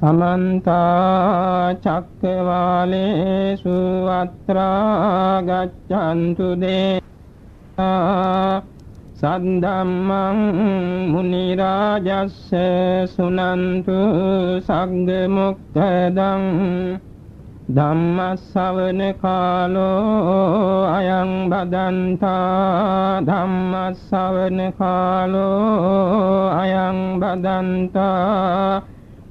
සමන්ත චක්කවාලේසු අත්‍රා ගච්ඡන්තු දේශා සද්ධම්මං මුනි රාජස්ස සුනන්තු සග්ග මොක්ඛදං ධම්මස්සවන කාලෝ අයං බදන්තා ධම්මස්සවන කාලෝ අයං බදන්තා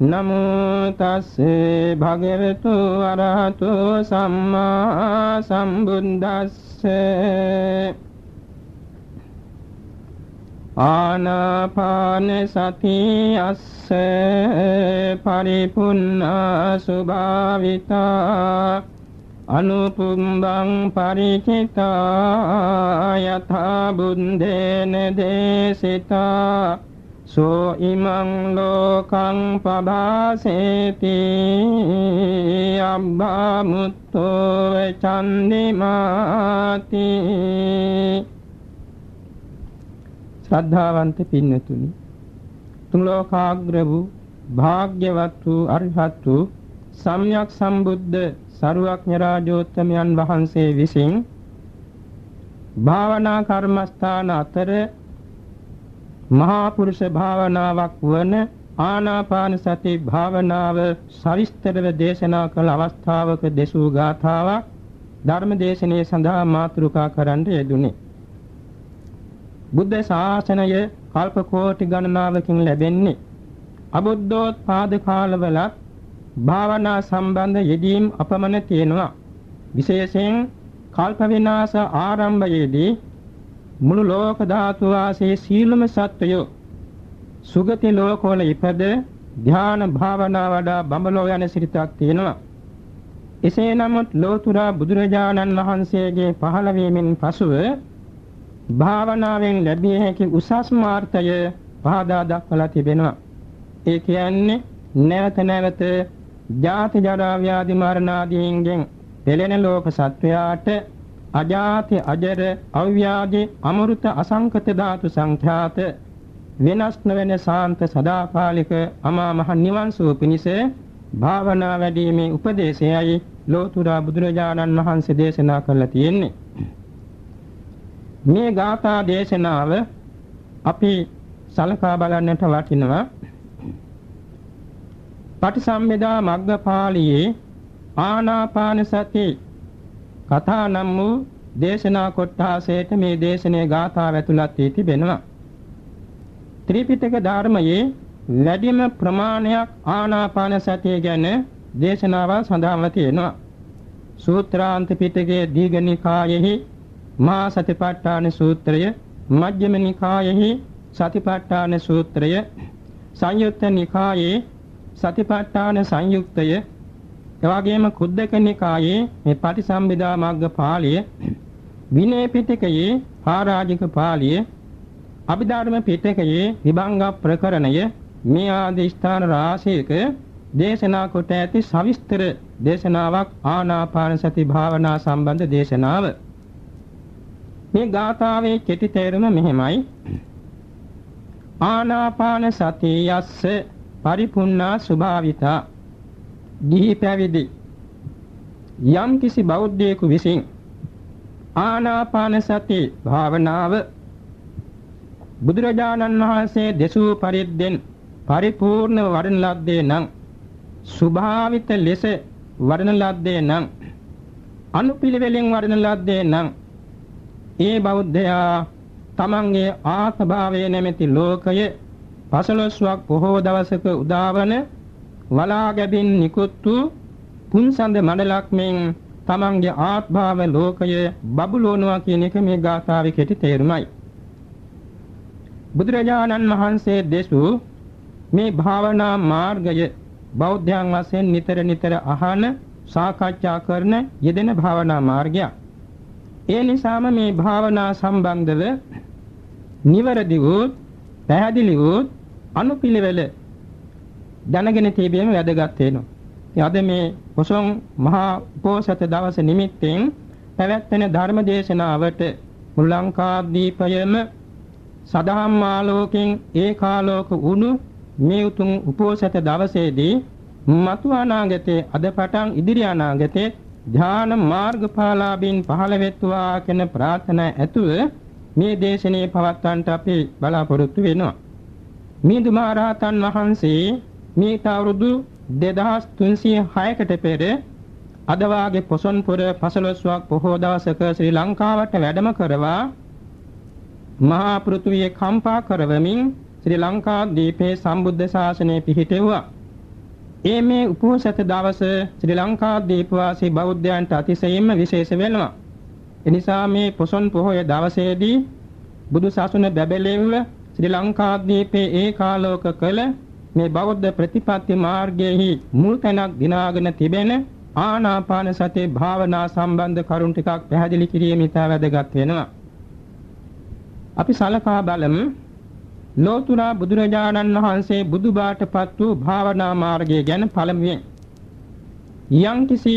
නමෝ තස්සේ භගවතු අරහතු සම්මා සම්බුද්දස්සේ ආනාපාන සති අස්ස පරිපුන්නා සුභාවිතා අනුපුම්බං පරිචිතා යථා බුද්දේන දේශිතා සෝ ඉමං ලෝකං පබාසේති අබ්බා මුත්තෝ චන්දිමාති ශ්‍රද්ධාවන්ත පින්නතුනි තුන් ලෝකාග්‍ර වූ භාග්‍යවත් වූ අරිහත් වූ සම්්‍යක් සම්බුද්ධ සරුවක්ඥ රාජෝත්තමයන් වහන්සේ විසින් භාවනා කර්මස්ථාන අතර මහා පුරුෂ භාවනාවක් වන ආනාපාන සති භාවනාව සවිස්තරව දේශනා කළ අවස්ථාවක දෙසූ ගාථාවක් ධර්ම දේශනාවේ සඳහා මාතෘකා කරන්න යෙදුනේ. බුද්ධ ශාසනය කල්ප කෝටි ගණනාවකින් ලැබෙන්නේ අබුද්ධෝත්පාද කාලවලත් භාවනා සම්බන්ධ යෙදීම් අපමණ තියෙනවා. විශේෂයෙන් කල්ප විනාශ ආරම්භයේදී මුළු ලෝක ධාතු වාසී සීලම සත්වයෝ සුගති ලෝකවල ඉපද ධ්‍යාන භාවනා වඩා බඹලෝ යන සිරිතක් තියෙනවා එසේ නමුත් ලෝතුරා බුදුරජාණන් වහන්සේගේ පහළ වීමෙන් පසුව භාවනාවෙන් ලැබිය හැකි උසස් මාර්ථය පහදා දක්වලා තිබෙනවා. ඒ කියන්නේ නැවත නැවත ජාති ජරා ව්‍යාධි මරණ ආදීන්ගෙන් පෙළෙන ලෝක සත්වයාට අජාති අජර අව්‍යාධි අමෘත අසංකත ධාතු සංඛ්‍යාත වෙනස් නොවන සාන්ත සදාකාලික අමා මහ නිවන් සුව පිණිස භාවනා වැඩිමේ උපදේශයයි ලෝතුරා බුදුරජාණන් වහන්සේ දේශනා කළා තියෙන්නේ. මේ ගාථා දේශනාව අපි සලකා බලන්නට වටිනවා. පටිසම්භිදා මග්ගපාළියේ ආනාපාන සති කථා නම් වූ දේශනා කොටාසයට මේ දේශනේ ගාථා ඇතුළත් වී තිබෙනවා. ත්‍රිපිටක ධර්මයේ වැඩිම ප්‍රමාණයක් ආනාපාන සතිය ගැන දේශනාවල් සඳහන්ව තියෙනවා. සූත්‍රාන්ත පිටකයේ දීඝනිකායෙහි මහා සතිපට්ඨාන සූත්‍රය මජ්ක්‍ධිම නිකායෙහි සතිපට්ඨාන සූත්‍රය සංයුත්ත නිකායේ සතිපට්ඨාන සංයුක්තය එවාගේම කුද්දක නිකායේ මේ පටිසම්භිදා මග්ග පාළිය විනය පිටකයේ පරාජික පාළිය අභිධර්ම පිටකයේ විභංග ප්‍රකරණය මේ ආදී ස්ථාන රාශියක දේශනා කොට ඇති සවිස්තර දේශනාවක් ආනාපාන සති භාවනා සම්බන්ධ දේශනාව. මේ ගාථාවේ කෙටි තේරුම මෙහෙමයි. ආනාපාන සතියස්ස පරිපුන්නා ස්වභාවිතා දිහි පැවිදි යම් කිසි බෞද්ධයෙකු විසින් ආනාපාන සති භාවනාව බුදුරජාණන් වහන්සේ දෙසූ පරිද්දෙන් පරිපූර්ණ වඩන ලද්දේ නම් ස්වභාවිත ලෙස වඩන ලද්දේ නම් අනුපිළිවෙලින් වඩන ලද්දේ නම් ඒ බෞද්ධයා තමන්ගේ ආත්මභාවය නැමැති ලෝකය පසළොස්වක් බොහෝ දවසක උදාවන වලා ගැබින් නිකුත් වූ පුන්සඳ මණ්ඩලක් මෙන් තමන්ගේ ආත්භාව ලෝකය බබුලෝනවා කියන එක මේ ගාථාවේ කෙටි තේරුමයි. බුදුරජාණන් වහන්සේ දෙසූ මේ භාවනා මාර්ගය බෞද්ධයන් වශයෙන් නිතර නිතර අහන සාකච්ඡා කරන යෙදෙන භාවනා මාර්ගයක්. ඒ නිසාම මේ භාවනා සම්බන්ධව නිවැරදි වූ පැහැදිලි වූ අනුපිළිවෙල දැනගෙන තිබීම වැදගත් වෙනවා. අද මේ පොසොන් මහා උපෝසත දවස නිමිත්තෙන් පැවැත්වෙන ධර්ම දේශනාවට මුල් ලංකාදීපයම සදහම් ආලෝකෙන් ඒකාලෝක වුණු මේ උතුම් උපෝසත දවසේදී මතු අනාගතයේ අද පටන් ඉදිරි අනාගතයේ ධ්‍යාන මාර්ගඵලාභින් පහළ වෙත්වා කියන ප්‍රාර්ථනා ඇතුව මේ දේශනේ පවත්වන්නට අපි බලාපොරොත්තු වෙනවා. මිහිඳු මහරහතන් වහන්සේ මේට අවුරුදු 2306කට පෙර අද වාගේ පොසොන්පුර පසළොස්වක් පොහෝ දවසක ශ්‍රී ලංකාවට වැඩම කරවා මහා පෘථුවිය කම්පා කරවමින් ශ්‍රී ලංකා දීපේ සම්බුද්ධ ශාසනය පිහිටෙව්වා. ඒ මේ උපෝසත දවස ශ්‍රී ලංකා දීපවාසී බෞද්ධයන්ට අතිශයින්ම විශේෂ වෙනවා. එනිසා මේ පොසොන් පොහොය දවසේදී බුදු සසුන බැබලෙව්ව ශ්‍රී ලංකා දීපේ ඒකාලෝක කළ මේ බෞද්ධ ප්‍රතිපත්ති මාර්ගයේහි මුල් තැනක් දිනාගෙන තිබෙන ආනාපාන සති භාවනා සම්බන්ධ කරුණු ටිකක් පැහැදිලි කිරීම ඉතා වැදගත් වෙනවා. අපි සලකා බලමු. ලෝතුරා බුදුරජාණන් වහන්සේ බුදුබාටපත් වූ භාවනා මාර්ගය ගැන පළමුවෙන්. යම්කිසි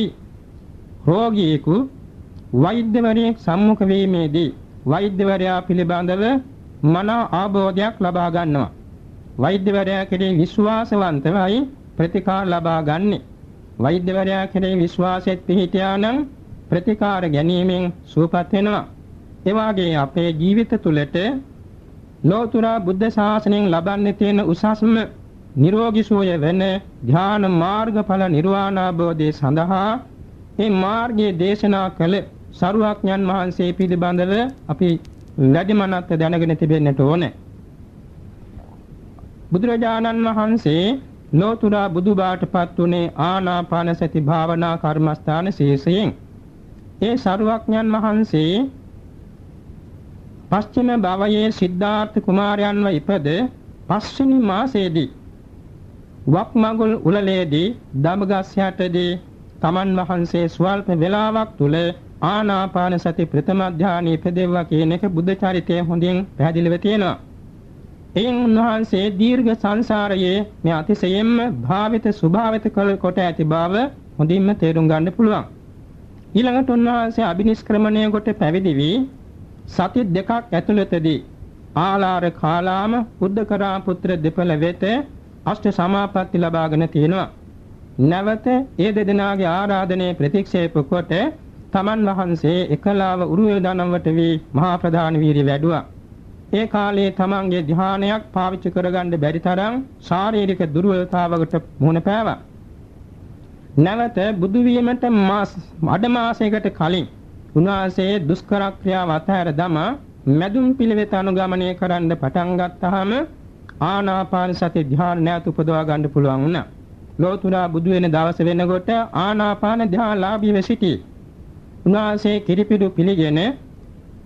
රෝගියෙකු වෛද්‍යවරයෙක් සම්මුඛ වීමේදී වෛද්‍යවරයා පිළිබඳව මන ආબોධයක් ලබා ගන්නවා. වෛද්‍යවරයා කෙරෙහි විශ්වාසවන්තවයි ප්‍රතිකාර ලබා ගන්නෙ වෛද්‍යවරයා කෙරෙහි විශ්වාසෙත් පිහිටියා නම් ප්‍රතිකාර ගැනීමෙන් සුවපත් වෙනවා ඒ වාගේ අපේ ජීවිත තුළට ලෝතර බුද්ධ ශාසනයෙන් ලබන්නේ තියෙන උසස්ම නිරෝගී සෝය වෙන ධ්‍යාන මාර්ගඵල නිර්වාණ අවබෝධය සඳහා මේ මාර්ගයේ දේශනා කළ සරුවක්ඥන් වහන්සේ පිළිබඳව අපි වැඩිමනත් දැනගෙන තිබෙන්නට ඕනේ. බුදුරජාණන් වහන්සේ ලෝතර බුදුබාටපත් උනේ ආනාපාන සති භාවනා කර්මස්ථාන ශීසයෙන්. ඒ සරුවක්ඥන් වහන්සේ පස්චිම භවයේ සිද්ධාර්ථ කුමාරයන්ව ඉපද පස්වෙනි මාසයේදී වක්මගුල් උලලේදී දඹගස් යටදී තමන් වහන්සේ ස්වල්ප වේලාවක් තුල ආනාපාන සති ප්‍රථම ධානයේ ඉපදෙව්වා කියන එක බුද්ධ චරිතයේ හොඳින් පැහැදිලිව තියෙනවා. එයින් උන්වහන්සේ දීර්ඝ සංසාරයේ මේ අතිශයින්ම භාවිත ස්වභාවිත කොට ඇති බව හොඳින්ම තේරුම් ගන්න පුළුවන්. ඊළඟට උන්වහන්සේ අබිනිෂ්ක්‍රමණය කොට පැවිදි වී සති දෙකක් ඇතුළතදී ආලාර කාලාම බුද්ධකරා පුත්‍ර දෙපළ වෙත අෂ්ට සමාපatti ලබාගෙන තියෙනවා. නැවත ඒ දෙදෙනාගේ ආරාධනය ප්‍රතික්ෂේප කොට තමන් වහන්සේ එකලාව උරුවේ දනම්වට වී මහා ප්‍රධාන වීරිය වැඩුවා. ඒ කාලයේ තමන්ගේ ධ්‍යානයක් පාවිච්චි කරගන්න බැරි තරම් ශාරීරික දුර්වලතාවකට මුහුණ පෑවා. නැවත බුදු වීමට මාස අඩ මාසයකට කලින් උන්වහන්සේ දුෂ්කර ක්‍රියාව අතහැර දම මැදුම් පිළිවෙත අනුගමනය කරන්න පටන් ගත්තාම ආනාපාන සති ධ්‍යාන නැවත උපදවා ගන්න පුළුවන් වුණා. ලෝතුරා බුදු වෙන දවස වෙනකොට ආනාපාන ධ්‍යානලාභීව සිටි. උන්වහන්සේ කිරිපිඩු පිළිගෙන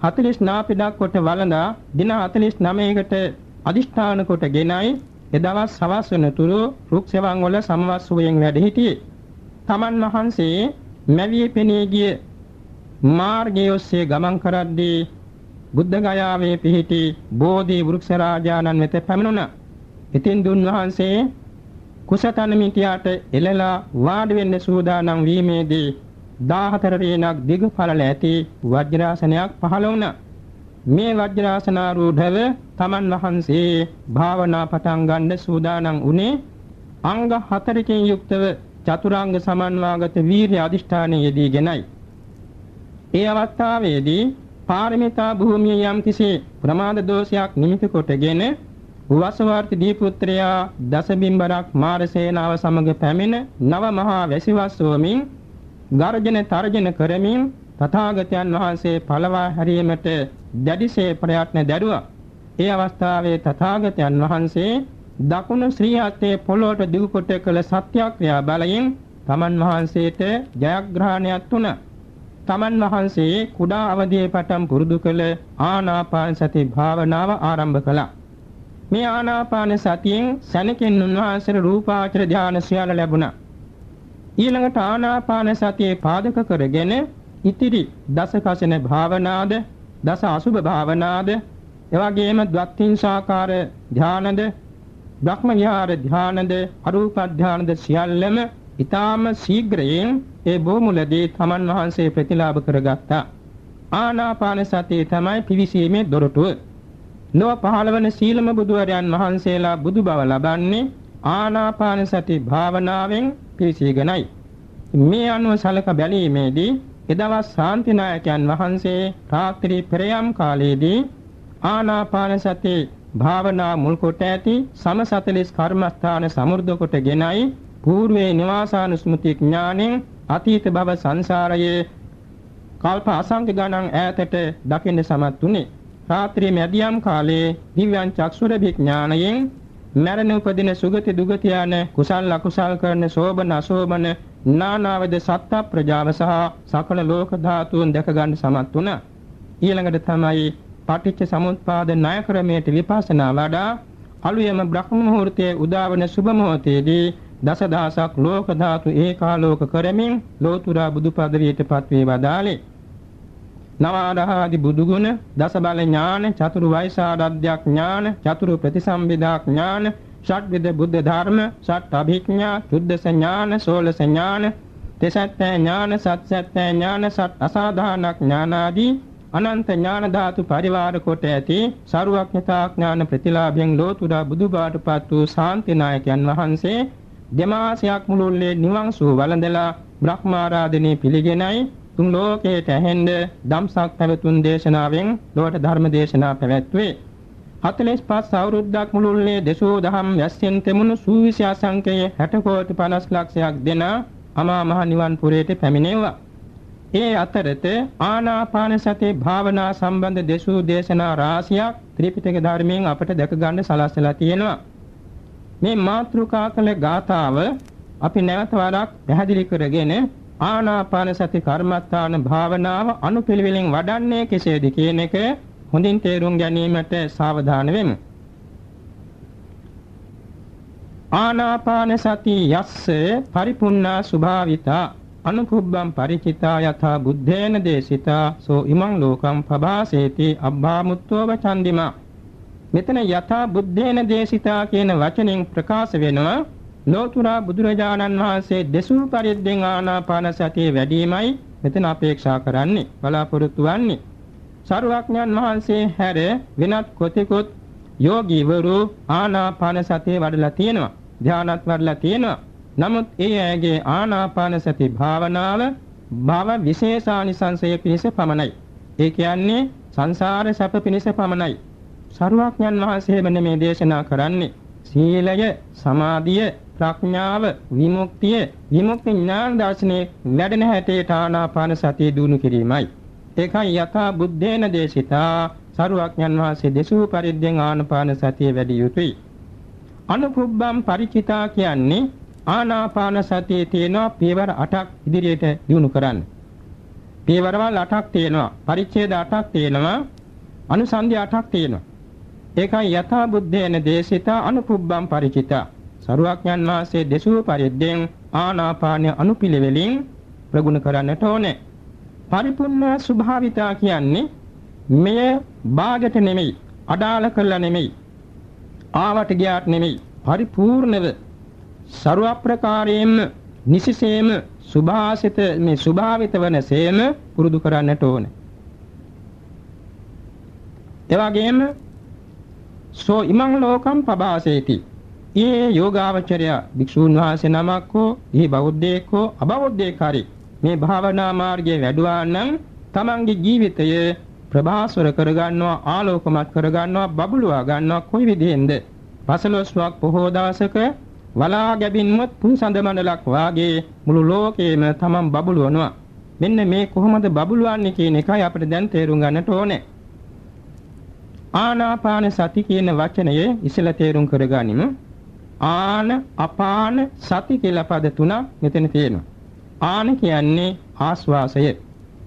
40 නාපිඩක් කොට වළඳා දින 49කට අදිෂ්ඨාන කොට ගෙනයි එදවස් සවස් වෙනතුරු රුක් සෙවන් වල සමවස්සුවෙන් වැඩ සිටියේ. තමන් වහන්සේ මැවියේ පෙනී ගිය මාර්ගයේ ඔස්සේ ගමන් කරද්දී බුද්ධ ගයාවේ පිහිටි බෝධි වෘක්ෂ රාජානන් වෙත පැමිණුණා. ඉතින් දුන් වහන්සේ කුසතන මිටියට එළලා වාඩි වෙන්න සූදානම් වීමේදී 14 රේණක් දිග පළල ඇති වජ්‍රාසනයක් පහළ වුණා. මේ වජ්‍රාසනාරූඪව තමන් වහන්සේ භාවනා පටන් ගන්න සූදානම් වුණේ අංග හතරකින් යුක්තව චතුරාංග සමන්වාගත වීර්ය අධිෂ්ඨානයේ යෙදීගෙනයි. ඒ අවස්ථාවේදී පාරමිතා භූමිය යම් කිසි ප්‍රමාද දෝෂයක් නිමිති කොටගෙන වසවර්ති දීපුත්‍රයා දසබිම්බරක් මාරසේනාව සමග පැමිණ නව මහා වැසිවස්සෝමින් ගර්ජන තර්ජන කරමින් තථාගතයන් වහන්සේ පළවා හැරීමට දැඩිසේ ප්‍රයත්න දැරුවා. ඒ අවස්ථාවේ තථාගතයන් වහන්සේ දකුණු ශ්‍රී හස්තයේ පොළොවට දිගු කොට කළ සත්‍යක්‍රියා බලයෙන් තමන් වහන්සේට ජයග්‍රහණයක් වුණා. තමන් වහන්සේ කුඩා අවදියේ පටන් පුරුදු කළ ආනාපාන සති භාවනාව ආරම්භ කළා. මේ ආනාපාන සතියෙන් සැනකින් උන්වහන්සේට රූපාචර ධානය සියල්ල ලැබුණා. ඊළඟට ආනාපාන සතියේ පාදක කරගෙන ඉතිරි දස කසන භාවනාද දස අසුභ භාවනාද එවැගේම ද්වත්තිංසාකාර ධානද බ්‍රහ්ම විහාර ධානද අරූප ධානද සියල්ලම ඊටාම ශීඝ්‍රයෙන් ඒ බොමුලදී තමන් වහන්සේ ප්‍රතිලාභ කරගත්තා. ආනාපාන සතිය තමයි පිවිසීමේ දොරටුව. ලොව පහළවන සීලම බුදුවරයන් වහන්සේලා බුදු බව ලබන්නේ ආනාපාන සති භාවනාවෙන් පිවිසීගෙනයි මේ අනුව සලක බැලීමේදී එදවස් ශාන්තිනායකයන් වහන්සේ රාත්‍රී පෙරයම් කාලයේදී ආනාපාන සති භාවනා මුල් කොට ඇති සම 40 කර්මස්ථාන සමෘද්ධ කොටගෙනයි పూర్වේ නිවාසානුස්මෘති ඥාණයෙන් අතීත භව සංසාරයේ කල්ප අසංඛ ගණන් ඈතට දකින්න සමත් උනේ රාත්‍රී මැදියම් කාලයේ දිව්‍යං චක්ෂුර විඥාණයෙන් මරණ උපදින සුගති දුගති යන කුසල් අකුසල් කරන සෝබන අසෝබන නානාවද සත්ත ප්‍රජාව සහ සකල ලෝක ධාතුන් දැක ගන්න සමත් වුණා. ඊළඟට තමයි පටිච්ච සමුප්පාද ණය ක්‍රමයට විපස්සනා වඩා අලුයම බ්‍රහ්ම මුහූර්තයේ උදාවන සුබ මොහොතේදී දසදහසක් ලෝක ධාතු ඒකාලෝක කරමින් ලෝතුරා බුදු පදවියටපත් වේ වදාලේ. නවාරහාදි බුදුගුණ දස බල ඥාන චතුරු වෛසාරද්‍යක් ඥාන චතුරු ප්‍රතිසම්බිදා ඥාන ෂඩ්විද බුද්ධ ධර්ම ෂට් අභිඥා සුද්ධ ඥාන සෝලස ඥාන තෙසත්ත්‍ය ඥාන සත්‍යත්‍ය ඥාන සත් අසාධානක් ඥානාදී අනන්ත ඥාන ධාතු පරිවාර කොට ඇති සරුවක්ඥතා ඥාන ප්‍රතිලාභයෙන් ලෝතුරා බුදුබාටපත් වූ ශාන්තිනායකයන් වහන්සේ දෙමාසයක් මුළුල්ලේ නිවන් සුව වළඳලා බ්‍රහ්මාරාධනේ පිළිගෙනයි තුන් ලෝකයට ඇහෙන්න ධම්සක් පැවතුන් දේශනාවෙන් ලෝකට ධර්ම දේශනා පැවැත්වේ 45 අවුරුද්දක් මුළුල්ලේ දසෝ දහම් යස්යෙන් තෙමුණු සූවිසි අසංකයේ 60 කෝටි 50 ලක්ෂයක් දෙන අමා මහ නිවන් පුරයට පැමිණෙව්වා. ඒ අතරත ආනාපාන සති භාවනා සම්බන්ධ දසෝ දේශනා රාශියක් ත්‍රිපිටක ධර්මයෙන් අපට දැක ගන්න සලස්සලා තියෙනවා. මේ මාත්‍රිකා කළ ගාථාව අපි නැවත වරක් පැහැදිලි කරගෙන ආනාපාන සති කර්මස්ථාන භාවනාව අනුපිළිවෙලින් වඩන්නේ කෙසේද කියන එක හොඳින් තේරුම් ගැනීමට සාවධාන වෙමු. ආනාපාන සති යස්ස පරිපුන්නා සුභාවිතා අනුකුබ්බම් ಪರಿචිතා යථා බුද්ධේන දේශිතා සෝ ඉමං ලෝකම් පබාසේති අබ්බාමුත්තෝව චන්දිමා මෙතන යථා බුද්ධේන දේශිතා කියන වචනෙන් ප්‍රකාශ වෙනවා ලෝතුරා බුදුරජාණන් වහන්සේ දෙසූ පරිද්දෙන් ආනාපාන සතිය වැඩිමයි මෙතන අපේක්ෂා කරන්නේ බලාපොරොත්තු වෙන්නේ සරුවක්ඥන් වහන්සේ හැර වෙනත් කොතෙකුත් යෝගීවරු ආනාපාන සතිය වඩලා තියෙනවා. ධානත් වඩලා තියෙනවා. නමුත් ඒ ඇගේ ආනාපාන සති භාවනාව භව විශේෂානිසංසය පිණිස පමණයි. ඒ කියන්නේ සංසාර සැප පිණිස පමණයි. සරුවක්ඥන් වහන්සේ මෙන්න මේ දේශනා කරන්නේ සීලය, සමාධිය, ප්‍රඥාව විමුක්තිය විමුක්ති ඥාන දර්ශනේ වැඩෙන හැටේට ආනාපාන සතිය දිනු කිරීමයි. ඒකයි යථා බුද්ධේන දේශිතා සරුවඥන් වහන්සේ දේශූ පරිද්දෙන් ආනාපාන සතිය වැඩි යුතුයි. අනුපුබ්බම් ಪರಿචිතා කියන්නේ ආනාපාන සතියේ තියෙන පියවර 8ක් ඉදිරියට දිනු කරන්න. පියවරවල් 8ක් තියෙනවා පරිච්ඡේද 8ක් තියෙනවා අනුසන්ධි 8ක් තියෙනවා. ඒකයි යථා බුද්ධේන දේශිතා අනුපුබ්බම් ಪರಿචිතා සරුවක්ඥන් වහන්සේ දෙසූ පරිද්දෙන් ආනාපාන අනුපිළිවෙලින් ප්‍රගුණ කරන්නට ඕනේ. පරිපූර්ණ ස්වභාවිතා කියන්නේ මෙය බාගට නෙමෙයි අඩාල කරලා නෙමෙයි ආවට ගියාට නෙමෙයි පරිපූර්ණව ਸਰව ප්‍රකාරයෙන්ම නිසිසේම සුභාසිත මේ ස්වභාවිත වනසේම පුරුදු කරන්නට ඕනේ එවැගේම සෝ ඉමං ලෝකම් පබාසේති ඒ යෝගාවචරය භික්ෂූන් වහන්සේ නමක් හෝ ඊ බෞද්ධයෙක් හෝ අබෞද්ධයෙක් හරි මේ භාවනා මාර්ගයේ වැඩුවා නම් තමන්ගේ ජීවිතය ප්‍රභාස්වර කරගන්නවා ආලෝකමත් කරගන්නවා බබළුවා ගන්නවා. කොයි විදිහෙන්ද? පසළොස්වක් පොහෝ දවසක වලා ගැබින්වත් පුන්සඳ මණ්ඩලක් වාගේ මුළු ලෝකේම තමන් බබළුවනවා. මෙන්න මේ කොහොමද බබළුවන්නේ කියන එකයි අපිට දැන් තේරුම් ගන්නට ඕනේ. ආනාපාන සති කියන වචනයේ ඉස්සෙල්ලා තේරුම් කරගනිමු. ආන අපාන සති කියලා පද තුනක් මෙතන තියෙනවා ආන කියන්නේ ආස්වාසය.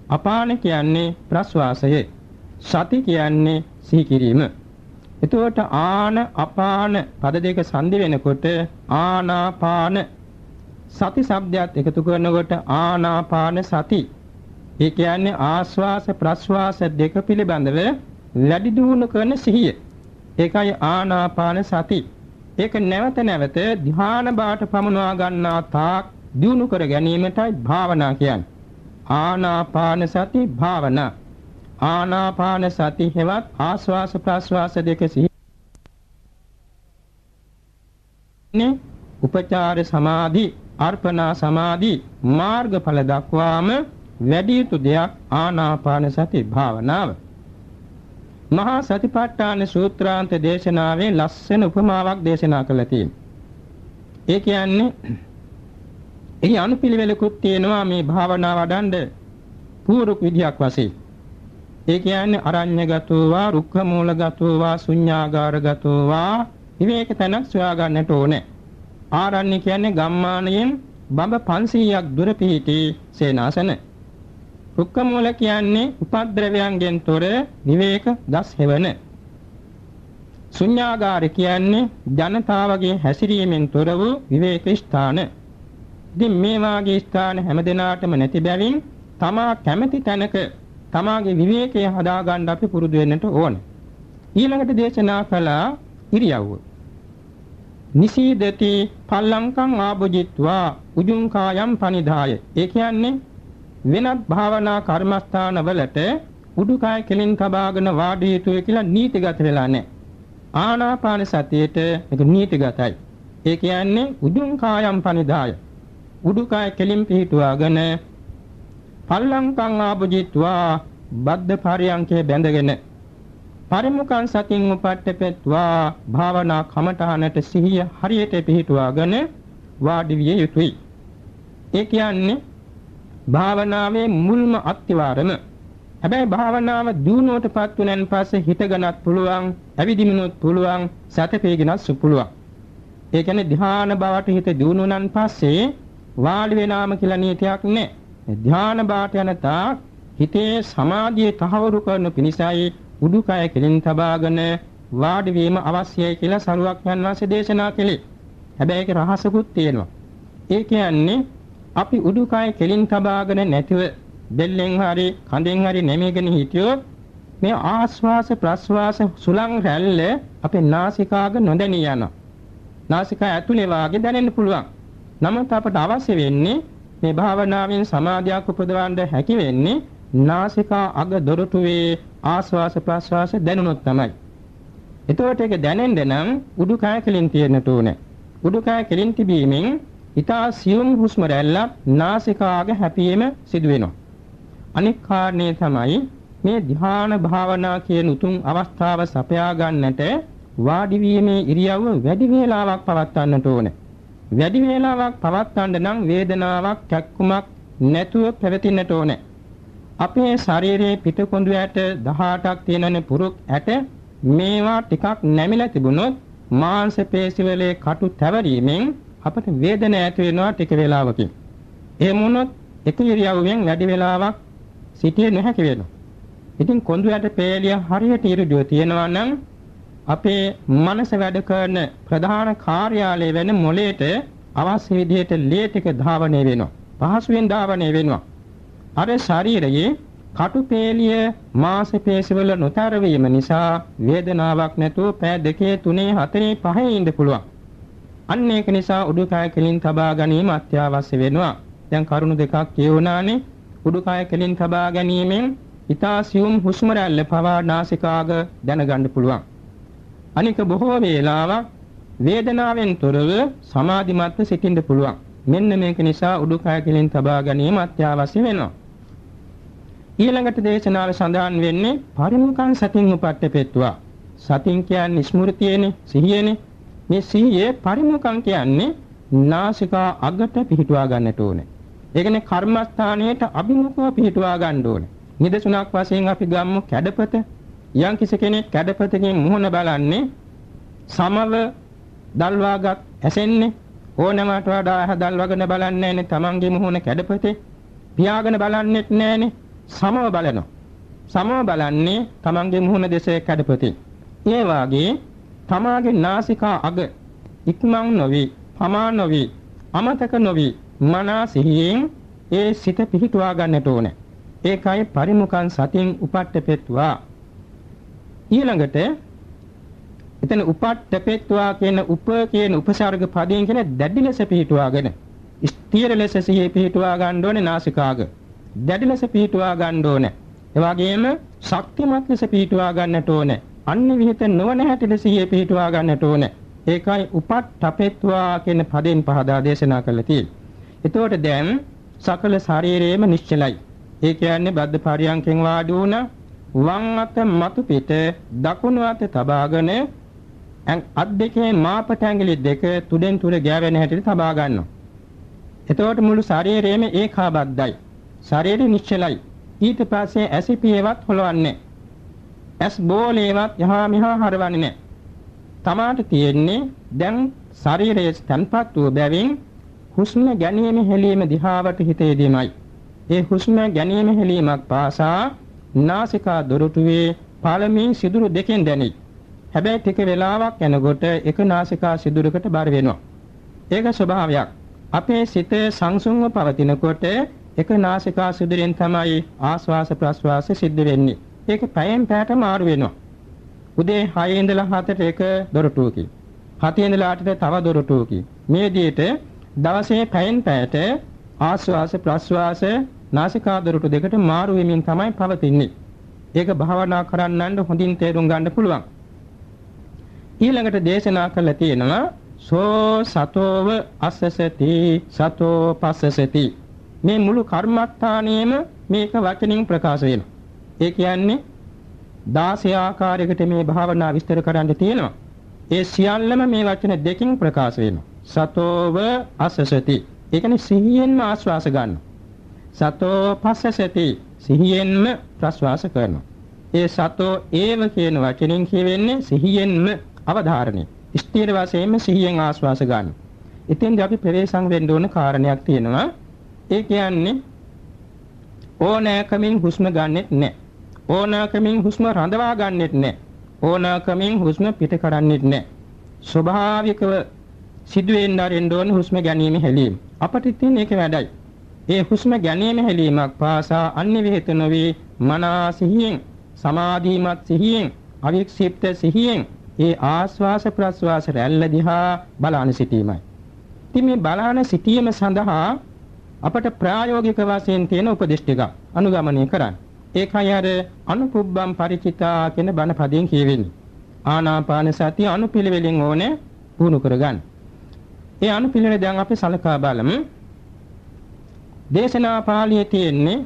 අපාන කියන්නේ ප්‍රස්වාසය. සති කියන්නේ සිහි කිරීම. එතකොට ආන අපාන පද දෙක සංදි වෙනකොට ආනාපාන සති શબ્දයක් එකතු කරනකොට ආනාපාන සති ඒ කියන්නේ ආස්වාස ප්‍රස්වාස දෙක පිළිබඳව වැඩි දියුණු කරන සිහිය. ඒකයි ආනාපාන සති. ඒක නැවත නැවත ධ්‍යාන බාට පමුණවා ගන්නා තාක් දියුණු කර ගැනීමටයි භාවනා කියන්නේ. ආනාපාන සති භාවනා. ආනාපාන සති හෙවත් ආස්වාස ප්‍රස්වාස දෙක සිහි නේ උපචාර සමාධි අර්පණා සමාධි මාර්ගඵල දක්වාම වැඩි යුතු දෙයක් ආනාපාන සති භාවනාව. මහා සතිපට්ඨාන සූත්‍රාන්ත දේශනාවේ ලස්සන උපමාවක් දේශනා කළා තියෙනවා. ඒ කියන්නේ එහි අනුපිළිවෙලකුත් තියෙනවා මේ භාවනාව වඩන්න පූර්වක විදියක් වශයෙන්. ඒ කියන්නේ අරඤ්‍යගතෝ වා රුක්ඛ මූලගතෝ වා ශුඤ්ඤාගාරගතෝ වා විවේක තැනක් සොයා ගන්නට ඕනේ. ආරණ්‍ය කියන්නේ ගම්මානයෙන් බඹ 500ක් දුර පිහිටි සේනාසන. රුක්ක මූල කියන්නේ උපද්ද්‍රවයන්ගෙන් තොර විවේක දස් හෙවන. ශුන්‍යාගාර කියන්නේ ජනතාවගේ හැසිරීමෙන් තොර වූ විවේක ස්ථාන. ඉතින් මේ වාගේ ස්ථාන හැමදෙනාටම නැති බැවින් තමා කැමති තැනක තමාගේ විවේකය හදාගන්න අපි පුරුදු වෙන්නට ඕන. ඊළඟට දේශනා කළා ඉරියව්ව. නිසීදති පල්ලංකං ආභුජිත්වා උජුං කායම් පනිදාය. ඒ කියන්නේ වෙනත් භාවනා කර්මස්ථාන වලට උඩුකය කෙලින් තබාගෙන වාඩි යුතුය කියලා නීතිගත වෙලා නැහැ. ආනාපාන සතියේට මේක නීතිගතයි. ඒ කියන්නේ උජුං කායම් පනිදාය. උඩුකය කෙලින් පිහිටුවාගෙන පල්ලංකං ආභුජිත්වා බද්ද පරියංකේ බැඳගෙන පරිමුඛං සතින් උපට්ඨපෙත්වා භාවනා කමඨානට සිහිය හරියට පිහිටුවාගෙන වාඩි විය යුතුයි. ඒ කියන්නේ භාවනාවේ මුල්ම අත්විවරම. හැබැයි භාවනාව දියුණුවටපත් වුණාන් පස්සේ හිතගනත් පුළුවන්, ඇවිදිමිනුත් පුළුවන්, සතපේගෙනත් සුපුළුවන්. ඒ කියන්නේ ධ්‍යාන බවට හිත දියුණුනන් පස්සේ වාඩි වෙනාම කියලා නියතයක් නැහැ. ධ්‍යාන බාට යන තාක් හිතේ සමාධිය තහවුරු කරන පිණිසයි උඩුකය කෙලින් තබාගෙන වාඩි වීම අවශ්‍යයි කියලා සරුවක් යන වාසේ දේශනා කළේ. හැබැයි ඒක රහසකුත් තියෙනවා. ඒ කියන්නේ අපි උඩුකය කෙලින් තබාගෙන නැතිව දෙල්ලෙන් හරි කඳෙන් හරි නැමීගෙන හිටියොත් මේ ආස්වාස ප්‍රස්වාස සුලං රැල්ල අපේ නාසිකාග නොදැනී යනවා. නාසිකා ඇතුලේ වාගේ දැනෙන්න පුළුවන්. නමුත් අපට අවශ්‍ය වෙන්නේ මේ භාවනාවෙන් සමාධියක් උපදවන්න හැකි වෙන්නේ නාසිකා අග දොරටුවේ ආස්වාස ප්‍රස්වාස දැනුනොත් තමයි. එතකොට ඒක දැනෙන්න නම් උඩුකය කෙලින් තියෙන්නට ඕනේ. උඩුකය කෙලින් තිබීමෙන් ඊතා සියුම් හුස්ම රැල්ලක් නාසිකාග හැපීම සිදු වෙනවා. අනෙක් කාරණේ තමයි මේ ධ්‍යාන භාවනා කියන උතුම් අවස්ථාව සපයා ගන්නට වාඩි වීමේ ඉරියව්ව වැඩි වේලාවක් පවත්වන්නට ඕනේ. වැඩි වේලාවක් පවත්වන්න නම් වේදනාවක් කැක්කුමක් නැතුව පැවතින්නට ඕනේ. අපේ ශරීරයේ පිටකොඳු ඇට 18ක් තියෙනනේ පුරුක් ඇට මේවා ටිකක් නැමිලා තිබුණොත් මාංශ පේශිවලේ කටු තැවරීමෙන් අපට වේදන ඇති වෙනවා ටික වේලාවකින්. එහෙම වුණොත් එක ඉරියව්වෙන් වැඩි වේලාවක් සිටිය නොහැකි වෙනවා. ඉතින් කොඳු ඇට පේලිය හරියට ඉරුදුව තියෙනවා නම් අපේ මනස වැඩ කරන ප්‍රධාන කාර්යාලය වෙන මොළයට අවශ්‍ය විදිහට ලේ ටික ධාවනය වෙනවා. පහසුවෙන් ධාවනය වෙනවා. අර ශරීරයේ කටුපේලිය මාංශ පේශිවල නොතර වීම නිසා වේදනාවක් නැතුව පෑ දෙකේ තුනේ හතරේ පහේ ඉඳ පුළුවන්. අන්න ඒක නිසා උඩුකය කෙලින් තබා ගැනීම අත්‍යවශ්‍ය වෙනවා. දැන් කරුණු දෙකක් කියවුණානේ. උඩුකය කෙලින් තබා ගැනීමෙන් ඊතා සියුම් හුස්ම රැල්ල පවා නාසිකාග දැනගන්න පුළුවන්. අනික බොහෝ වේලාවක් වේදනාවෙන් තොරව සමාධිමත්ව සිටින්න පුළුවන්. මෙන්න මේක නිසා උඩුකය කෙලින් තබා ගැනීම අත්‍යවශ්‍ය වෙනවා. ඊළඟට දේශනාවේ සඳහන් වෙන්නේ පරිමුඛං සතින් උපට්ඨපෙත්වා. සතින් කියන්නේ ස්මෘතියනේ, සිහියනේ. මේ සිහියේ පරිමුඛං කියන්නේ නාසිකා අගට පිහිටුවා ගන්නට ඕනේ. ඒ කියන්නේ කර්මස්ථානයට අභිමුඛව පිහිටුවා ගන්න ඕනේ. නිදසුණක් වශයෙන් අපි ගම්මු කැඩපත. යම් කිසි කෙනෙක් කැඩපතකින් මුහුණ බලන්නේ සමව දල්වාගත් ඇසෙන්නේ ඕනෑමට වඩා හදල්වගෙන බලන්නේ නැනේ තමන්ගේ මුහුණ කැඩපතේ. පියාගෙන බලන්නෙත් නැනේ සමව බලනවා. සමව බලන්නේ තමන්ගේ මුහුණ දෙසේ කැඩපතේ. ඒ වාගේ තමාගේ නාසිකා අග ඉක්මන් නොවි, පමා නොවි, අමතක නොවි මනා සිහියෙන් ඒ සිත පිහිටුවා ගන්නට ඕනේ. ඒකයි පරිමුඛං සතින් උපට්ඨපෙත්වා ඊළඟට එතන උපට්ඨපෙත්වා කියන උප කියන උපසර්ග පදයෙන් කියන දැඩි ලෙස පිහිටුවාගෙන ස්ථීර ලෙස සිහිය පිහිටුවා ගන්න ඕනේ නාසිකාග දැඩි ලෙස පිහිටුවා ගන්න ඕනේ. ඒ වගේම ශක්තිමත් ලෙස පිහිටුවා ගන්නට ඕනේ. අන්‍ය විහිත නොවන හැටි සිහිය පිහිටුවා ගන්නට ඕනේ ඒකයි උපට්ඨපෙත්වා කියන පදයෙන් පහදා දේශනා කළේ තියෙන්නේ එතකොට දැන් සකල ශරීරයේම නිශ්චලයි. ඒ කියන්නේ බද්ද පරියන්කෙන් වාඩි වුණ වම් අත මතු පිට දකුණු අත තබාගෙන අත් දෙකේ මාපට ඇඟිලි දෙක තුඩෙන් තුඩ ගෑවෙන හැටියට තබා ගන්නවා. එතකොට මුළු ශරීරයේම ඒකාබද්ධයි. ශරීරය නිශ්චලයි. ඊට පස්සේ ඇසිපියවත් හොලවන්නේ. ඇස් බෝලේවත් යහා මිහා හරවන්නේ නැහැ. තමාට තියෙන්නේ දැන් ශරීරයේ තන්පත් වූ බැවින් හුස්ම ගැනීම හෙලීම දිහාවට හිත යෙදීමයි. ඒ හුස්ම ගැනීම හෙලීමක් පාසා නාසිකා දොරටුවේ පාලමී සිදුරු දෙකෙන් දැනේ. හැබැයි ටික වෙලාවක් යනකොට එක නාසිකා සිදුරකට බර වෙනවා. ඒක ස්වභාවයක්. අපේ සිත සංසුන්ව පවතිනකොට එක නාසිකා සිදුරෙන් තමයි ආස්වාස ප්‍රස්වාස සිද්ධ වෙන්නේ. ඒක පැයෙන් පැයට මාරු වෙනවා. උදේ 6 ඉඳලා 7ට එක දොරටුවකින්. 7 ඉඳලා 8ට තව දොරටුවකින්. මේ විදිහට දවසේ පැයෙන් පැයට ආස්වාස ප්‍රස්වාස නාසිකාදොරටු දෙකට මාරු වෙමින් තමයි පවතින්නේ. ඒක භාවනා කරන්නන්න හොඳින් තේරුම් ගන්න පුළුවන්. ඊළඟට දේශනා කළා තියෙනවා සෝ සතෝව අස්සසති සතෝ පස්සසති මේ මුළු කර්මස්ථානියම මේක වචනින් ප්‍රකාශ වෙනවා. ඒ කියන්නේ 16 ආකාරයකට මේ භාවනා විස්තර කරන්න තියෙනවා. ඒ සියල්ලම මේ වචන දෙකකින් ප්‍රකාශ වෙනවා. සතෝව අසසති. ඒ කියන්නේ සිහියෙන්ම ආශ්වාස ගන්නවා. සතෝ පස්සසති. සිහියෙන්ම ප්‍රශ්වාස කරනවා. ඒ සතෝ ඒව කියන වචනෙන් කියවෙන්නේ සිහියෙන්ම අවධාරණය. ස්ථීර වශයෙන්ම සිහියෙන් ආශ්වාස ගන්නවා. ඉතින්දී අපි ප්‍රවේශම් වෙන්න ඕන කාරණයක් තියෙනවා. ඒ කියන්නේ ඕනෑකමින් හුස්ම ගන්නෙත් නැහැ. ඕනෑකමින් හුස්ම රඳවා ගන්නෙත් නැහැ. ඕනෑකමින් හුස්ම පිට කරන්නෙත් නැහැ. ස්වභාවිකව සිදුවෙන්න ආරෙන්න ඕන හුස්ම ගැනීම හැලීම. අපට තියෙන එක වැඩයි. ඒ හුස්ම ගැනීම හැලීමක් පාසා අන්‍ය විහෙත නොවේ මනා සිහියෙන් සමාධිමත් සිහියෙන් අවික්ෂිප්ත සිහියෙන් ඒ ආස්වාස ප්‍රස්වාස රැල්ල දිහා බලන සිටීමයි. ඉතින් මේ බලන සිටීම සඳහා අපට ප්‍රායෝගික වශයෙන් තියෙන උපදේශ ටික අනුගමනය කරන්න. ඒකයි අර අනුපුබ්බම් ಪರಿචිතා කියන බණ පදයෙන් කියවෙන්නේ. ආනාපාන සතිය අනුපිළිවෙලින් ඕනේ පුහුණු කරගන්න. ඒ අනුපිළිවෙල දැන් අපි සලකා බලමු. දේශනා පාළියේ තියෙන්නේ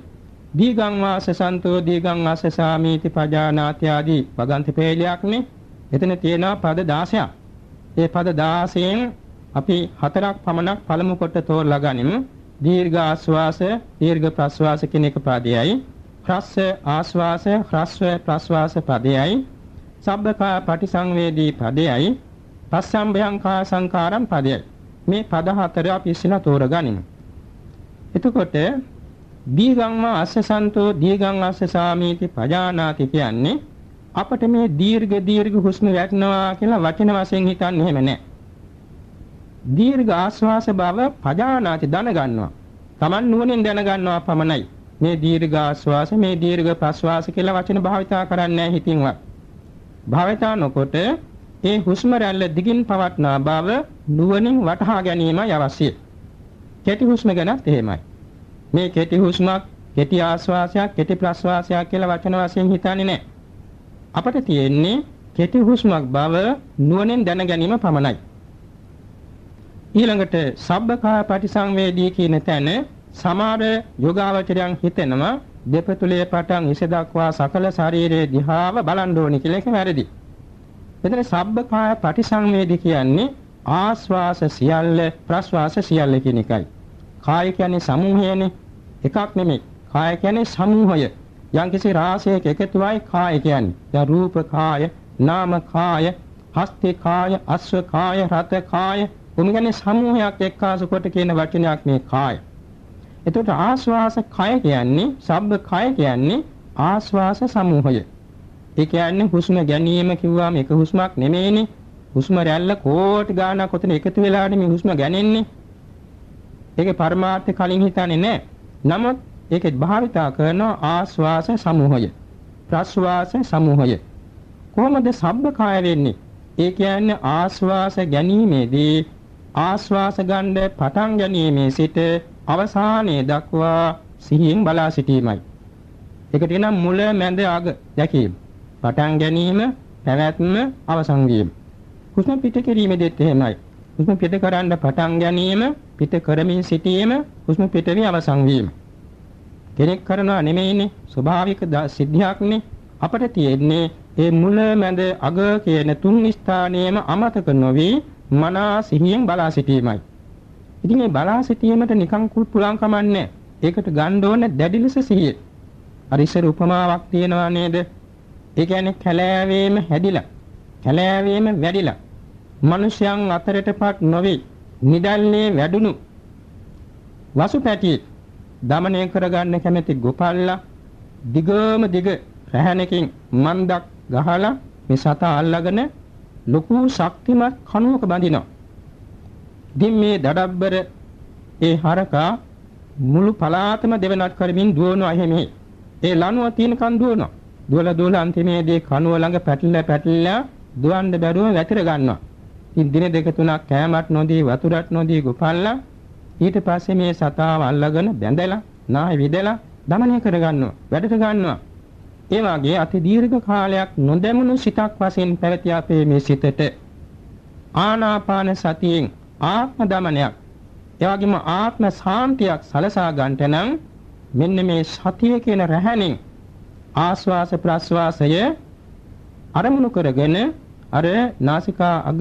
දීගං වාස සන්තෝ දීගං වාස සාමීති පජානාති ආදී වගන්ති පේලියක්නේ. එතන තියෙනවා පද 16ක්. ඒ පද 16න් අපි හතරක් පමණක් පළමු කොට තෝරලා ගනිමු. දීර්ඝ ආශ්වාස, දීර්ඝ ප්‍රශ්වාස කියන එක පදයයි. හ්‍රස්ව ආශ්වාස, හ්‍රස්ව ප්‍රශ්වාස පදයයි. සබ්බකා පටිසංවේදී පදයයි. පස්සම්භයං කා සංකාරම් පදයයි. මේ පද හතර අපි ඉස්සෙල්ලා තෝරගනිමු. එතකොට දීගං අස්සසන්තෝ දීගං අස්සසාමීති පජානාති කියන්නේ අපිට මේ දීර්ඝ දීර්ඝ හුස්ම වැටෙනවා කියලා වචන වශයෙන් හිතන්නේ එහෙම නැහැ. දීර්ඝ ආශ්වාස බව පජානාති දැනගන්නවා. Taman නුවණින් දැනගන්නවා පමණයි. මේ දීර්ඝ ආශ්වාස මේ දීර්ඝ ප්‍රශ්වාස කියලා වචන භාවිතා කරන්නේ නැහැ හිතින්වත්. භාවිතා නොකොට ඒ හුස්ම රැල්ල දිගින් පවත්නා බව නුවණින් වටහා ගැනීමයි අවශ්‍ය. කෙටි හුස්ම ගැනත් එහෙමයි. මේ කෙටි හුස්මක්, කෙටි ආශ්වාසයක්, කෙටි ප්‍රශ්වාසයක් කියලා වචන වශයෙන් හිතන්නේ නැහැ. අපට තියෙන්නේ කෙටි හුස්මක් බව නුවණින් දැන ගැනීම පමණයි. ඊළඟට සබ්බකා පටිසංවේදී කියන තැන සමහර යෝගාවචරයන් හිතෙනවා දෙපතුලේ පටන් ඉස දක්වා සකල ශරීරයේ දිහාව බලන්න ඕනි කියලා ඒක වැරදි. මෙතන සබ්බකාය පටිසංවේදී කියන්නේ ආස්වාස සියල්ල ප්‍රස්වාස සියල්ල කියන එකයි. කාය කියන්නේ සමූහයනේ. එකක් නෙමෙයි. කාය කියන්නේ සමූහය. යම්කිසි රාශියක එකතුවයි කාය කියන්නේ. දැන් රූප කාය, නාම කාය, හස්ති කාය, අස්ව කාය, රත කාය. උන් කියන්නේ සමූහයක් එක්කාසු කොට කියන වචනයක් මේ කාය. එතකොට ආස්වාස කය කියන්නේ සබ්බ කය කියන්නේ ආස්වාස සමූහය. ඒ කියන්නේ හුස්ම ගැනීම කිව්වම එක හුස්මක් නෙමෙයිනේ. හුස්ම රැල්ල කෝටි ගාණක් ඔතන එකතු වෙලානේ මේ හුස්ම ගැනෙන්නේ. ඒකේ පරමාර්ථය කලින් හිතන්නේ නැහැ. නමුත් ඒකෙත් භාවිතා කරන ආස්වාස සමූහය ප්‍රස්වාස සමූහය කොහොමද සබ්බකාය වෙන්නේ ඒ කියන්නේ ආස්වාස ගැනීමේදී ආස්වාස ගන්න පටන් ගැනීමේ සිට අවසානයේ දක්වා සිහියෙන් බලා සිටීමයි. ඒකට කියනවා මුල මැද අග දැකීම. පටන් ගැනීම, පැවැත්ම, අවසන් වීම. හුස්ම පිට කිරීමේදීත් එහෙමයි. හුස්ම පිට කරන්න පටන් ගැනීම, පිට කරමින් සිටීම, හුස්ම පිට වී අවසන් වීම. කෙනෙක් කරනවා නෙමෙයිනේ ස්වභාවික සිද්ධියක්නේ අපට තියෙන්නේ ඒ මුල මැද අග කියන තුන් ස්ථානයේම අමතක නොවි මනා සිහියෙන් බලා සිටීමයි. ඉතින් මේ බලා සිටීමට නිකන් කුල්පුලම් කමන්නේ. ඒකට ගන්න ඕනේ දැඩි ලෙස සිහිය. අර ඉස්සර උපමාවක් තියෙනවා නේද? ඒ කියන්නේ කැලෑවේම හැදිලා කැලෑවේම වැඩිලා මිනිසයන් අතරටපත් නොවේ නිදල්ලේ වැඩුණු වසුපැටියෙක් දමනය කරගන්න කැමැති ගොපල්ලා දිගම දිග රැහැනකින් මන්දක් ගහලා මේ සතා අල්ලගෙන ලොකු ශක්තිමත් කණුවක බඳිනවා. ඉතින් මේ දඩබ්බර ඒ හරකා මුළු පලාතම දෙවනක් කරමින් දුවනවා එහෙමයි. ඒ ලනුව තියෙන කන් දුවනවා. දුවලා දුවලා අන්තිමේදී කනුව ළඟ පැටලලා පැටලලා දුවන්න බැරුව වැතිර ගන්නවා. ඉතින් දින දෙක තුනක් කෑමක් නොදී වතුරක් නොදී ගොපල්ලා ඊට පස්සේ මේ සතාව අල්ලගෙන බැඳලා නාය විදලා দমনය කර ගන්නවා. වැඩට ගන්නවා. ඒ වගේ අති දීර්ඝ කාලයක් නොදැමුණු සිතක් වශයෙන් පැවති අපේ මේ සිතට ආනාපාන සතියෙන් ආත්ම දමනයක් ඒ වගේම ආත්ම සාන්තියක් සලසා ගන්නට නම් මෙන්න මේ සතිය කියන රැහැණින් ආස්වාස ප්‍රස්වාසය අරමුණු කරගෙන අර නාසිකා අග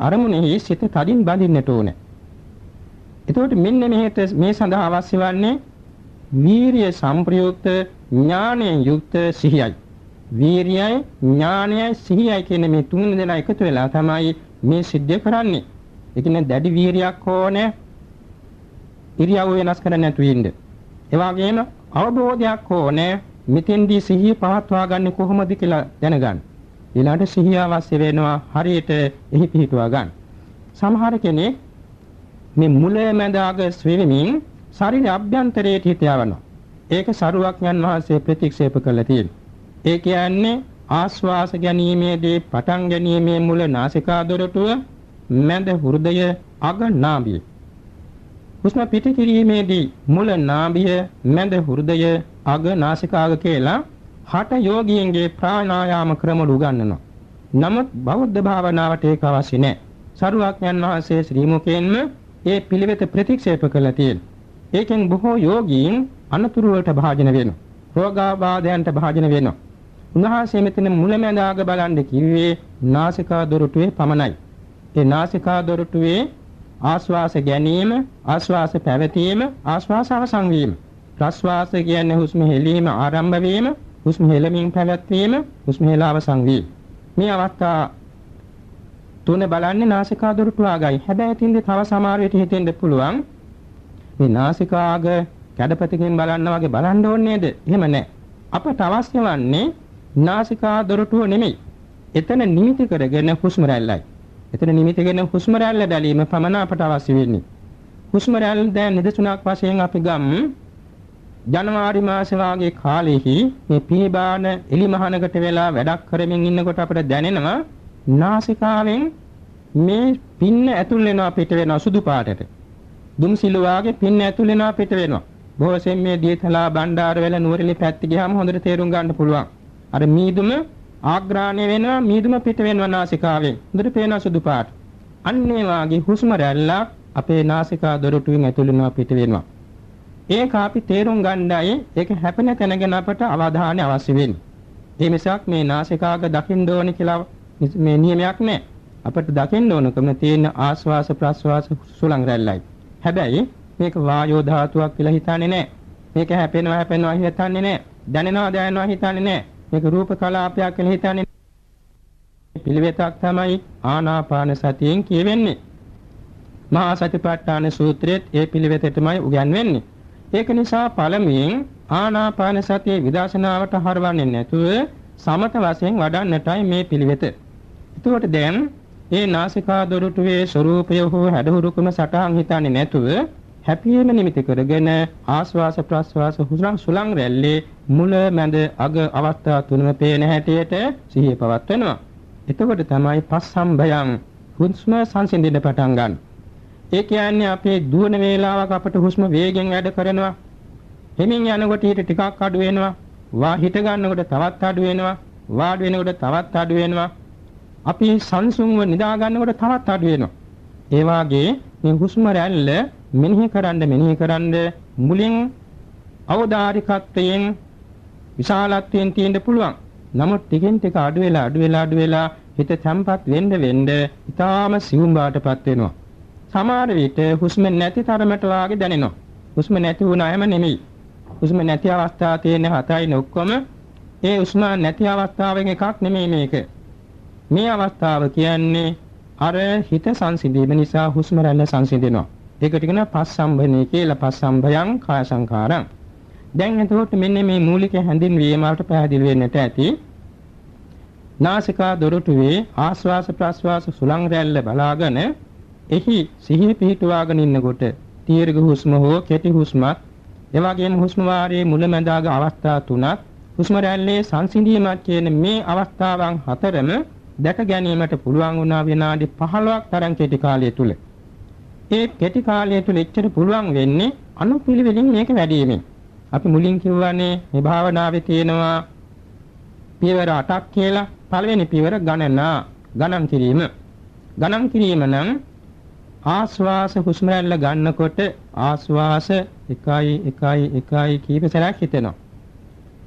අරමුණෙහි සිත තදින් බඳින්නට ඕනේ එතකොට මෙන්න මෙහෙට මේ සඳහා අවශ්‍ය වන්නේ වීරිය සම්ප්‍රයුක්ත ඥානයෙන් යුක්ත සිහියයි. වීරියයි ඥානයයි සිහියයි කියන මේ තුන් දෙනා එකතු වෙලා තමයි මේ සිද්ධ කරන්නේ. ඒ කියන්නේ දැඩි වීරියක් ඕනේ. ඉරියව් වෙනස් කරන්න නැතු ඉන්න. ඒ වගේම අවබෝධයක් ඕනේ. මෙතෙන්දී සිහිය පවත්වා ගන්න කොහොමද කියලා දැනගන්න. ඊළඟට සිහිය අවශ්‍ය වෙනවා හරියට එහි පිහිටුවා ගන්න. සමහර කෙනෙක් මේ මුල මැද අග ස්වෙමින් ශරීර අභ්‍යන්තරයට හිත යවනවා. ඒක සරුවක්ඥන් වහන්සේ ප්‍රතික්ෂේප කළා තියෙනවා. ඒ කියන්නේ ආස්වාස ගැනීමේදී පටන් ගැනීමේ මුල නාසිකා දොරටුව මැද හෘදය අග නාභිය. හුස්ම පිට කිරීමේදී මුල නාභිය මැද හෘදය අග නාසිකාග කියලා හට යෝගීන්ගේ ප්‍රාණායාම ක්‍රම උගන්වනවා. නමුත් බෞද්ධ භාවනාවට ඒක අවශ්‍ය නැහැ. සරුවක්ඥන් වහන්සේ ශ්‍රී මුකෙන්ම ඒ පිළිවෙත ප්‍රතික්ෂේප කළා තියෙනවා. ඒකෙන් බොහෝ යෝගීන් අනතුරු වලට භාජන වෙනවා. රෝගාබාධයන්ට භාජන වෙනවා. උන්වහන්සේ මෙතන මුලැමැදාග බලන්න කිව්වේ නාසිකා දොරටුවේ පමණයි. ඒ නාසිකා දොරටුවේ ආශ්වාස ගැනීම, ආශ්වාස පැවතීම, ආශ්වාස අවසන් වීම. ප්‍රශ්වාස කියන්නේ හුස්ම හෙලීම ආරම්භ වීම, හුස්ම හෙලමින් පැවැත්වීම, හුස්ම හෙල අවසන් වීම. මේ අවස්ථා තුන බලන්නේ නාසිකා දොරටුවාගයි. හැබැයි තින්ද තව සමහර විට හිතෙන්න පුළුවන් මේ නාසිකාග කැඩපතකින් බලන්න වගේ බලන්න ඕනේ නේද? එහෙම නැහැ. අපට අවශ්‍ය වන්නේ නාසිකා දොරටුව නෙමෙයි. එතන නිමිති කරගෙන හුස්ම රැල්ලයි. එතන නිමිති කරගෙන හුස්ම රැල්ල බැලීම පමණ අපට අවශ්‍ය වෙන්නේ. හුස්ම රැල්ල දැන් නිදසුණක් වශයෙන් අපි ගම් ජනවාරි මාසේ වාගේ කාලෙහි මේ පිළිබාන එලිමහනකට වෙලා වැඩක් කරමින් ඉන්නකොට අපිට දැනෙනවා නාසිකාවෙන් මේ පින්න ඇතුල් වෙනවා පිට වෙනවා සුදු පාටට. දුම් සිලුවාගේ පින්න ඇතුල් වෙනවා පිට වෙනවා. බොහෝසෙන් මේ දීතලා බණ්ඩාරවැල නුවරඑළි පැත්ත ගියාම හොඳට තේරුම් ගන්න පුළුවන්. අර මීදුම ආග්‍රාණය වෙනවා මීදුම පිට වෙනවා නාසිකාවෙන්. හොඳට පේනවා සුදු පාට. අන්න ඒ වාගේ හුස්ම රැල්ලක් අපේ නාසිකා දොරටුවෙන් ඇතුල් වෙනවා පිට වෙනවා. ඒක අපි තේරුම් ගන්නයි ඒක හැපෙන තැන ගැන අපට අවධානය අවශ්‍ය වෙන්නේ. ඒ මිසක් මේ නාසිකාග දකින්න ඕනේ කියලා මේ නියමයක් නැහැ. අපිට දකින්න ඕනකම තියෙන ආස්වාස ප්‍රස්වාස සුලං රැල්ලයි. හැබැයි මේක වායෝ ධාතුවක් කියලා හිතන්නේ නැහැ. මේක හැපෙනවා හැපෙනවා හිතන්නේ නැහැ. දැනෙනවා දැනෙනවා හිතන්නේ නැහැ. මේක රූප කලාපයක් කියලා හිතන්නේ පිළිවෙතක් තමයි ආනාපාන සතියෙන් කියවෙන්නේ. මහා සතිපට්ඨාන සූත්‍රයේත් ඒ පිළිවෙතටමයි උගන්වන්නේ. ඒක නිසා පළමුවෙන් ආනාපාන සතිය විදර්ශනාවට හරවන්නේ නැතුව සමත වශයෙන් වඩන්නටයි මේ පිළිවෙත. එතකොට දැන් ඒ නාසිකා දොරටුවේ ස්වરૂපය හෝ හැඩහුරුකම සටහන් හිතන්නේ නැතුව හැපීම නිමිති කරගෙන ආස්වාස ප්‍රස්වාස හුස්ම සුලං රැල්ලේ මුල මැද අග අවස්ථා තුනම පේන හැටියට සිහිය පවත්වනවා. එතකොට තමයි පස්සම්භයං හුස්ම සංසිඳෙන්න පටන් ගන්න. ඒ කියන්නේ අපේ දුවන වේලාවක අපට හුස්ම වේගෙන් වැඩ කරනවා. හිමින් යනකොට ඊට ටිකක් අඩු වෙනවා. වා හිට ගන්නකොට තවත් අඩු වෙනවා. වාඩි වෙනකොට තවත් අඩු වෙනවා. අපි සංසුන්ව නිදා ගන්නකොට තවත් අඩු වෙනවා. ඒ වාගේ මේ හුස්ම රැල්ල මෙනෙහි කරන්න මෙනෙහි කරන්න මුලින් අවදාරිකත්වයෙන් විශාලත්වයෙන් තියෙන්න පුළුවන්. නමුත් ටිකෙන් ටික අඩු වෙලා අඩු වෙලා අඩු වෙලා හිත තැම්පත් වෙන්න වෙන්න ඊටාම සිවුම් බාටපත් වෙනවා. සමහර විට හුස්ම නැති තරමට වාගේ දැනෙනවා. හුස්ම නැති වුණායම නෙමෙයි. හුස්ම නැති අවස්ථාව තියෙන හතයි ඔක්කොම ඒ හුස්ම නැති අවස්ථාවෙන් එකක් නෙමෙයි මේක. මේ අවස්ථාව කියන්නේ අර හිත සංසිඳීම නිසා හුස්ම රැල්ල සංසිඳෙනවා. ඒකට කියන පස්සම්බනේ කියලා පස්සම්බයං කාය සංකාරං. දැන් එතකොට මෙන්න මේ මූලික හැඳින්වීම වලට පැහැදිලි වෙන්නට ඇති. නාසිකා දොරටුවේ ආශ්වාස ප්‍රශ්වාස සුලං රැල්ල බලාගෙන එහි සිහිය පිහිටුවාගෙන ඉන්නකොට දීර්ඝ හුස්ම හෝ කෙටි හුස්මත් එවාගෙම හුස්ම වාරයේ මුලැමැදාග අවස්ථා තුනක් හුස්ම රැල්ලේ සංසිඳීමක් කියන මේ අවස්ථාවන් හතරම දැක ගැනීමට පුළුවන් වුණා විනාඩි 15ක් තරම් කෙටි කාලය තුල. ඒ කෙටි කාලය තුල එච්චර පුළුවන් වෙන්නේ අනුපිළිවෙලින් මේක වැඩිවීමෙන්. අපි මුලින් කිව්වනේ මේ භාවනාවේ තියෙනවා පියවර 8ක් කියලා. පළවෙනි පියවර ගණනා ගණන් කිරීම. ගණන් කිරීම නම් ආස්වාස හුස්ම රැල්ල ගන්නකොට ආස්වාස 1යි 1යි 1යි කීප සැරයක් හිතෙනවා.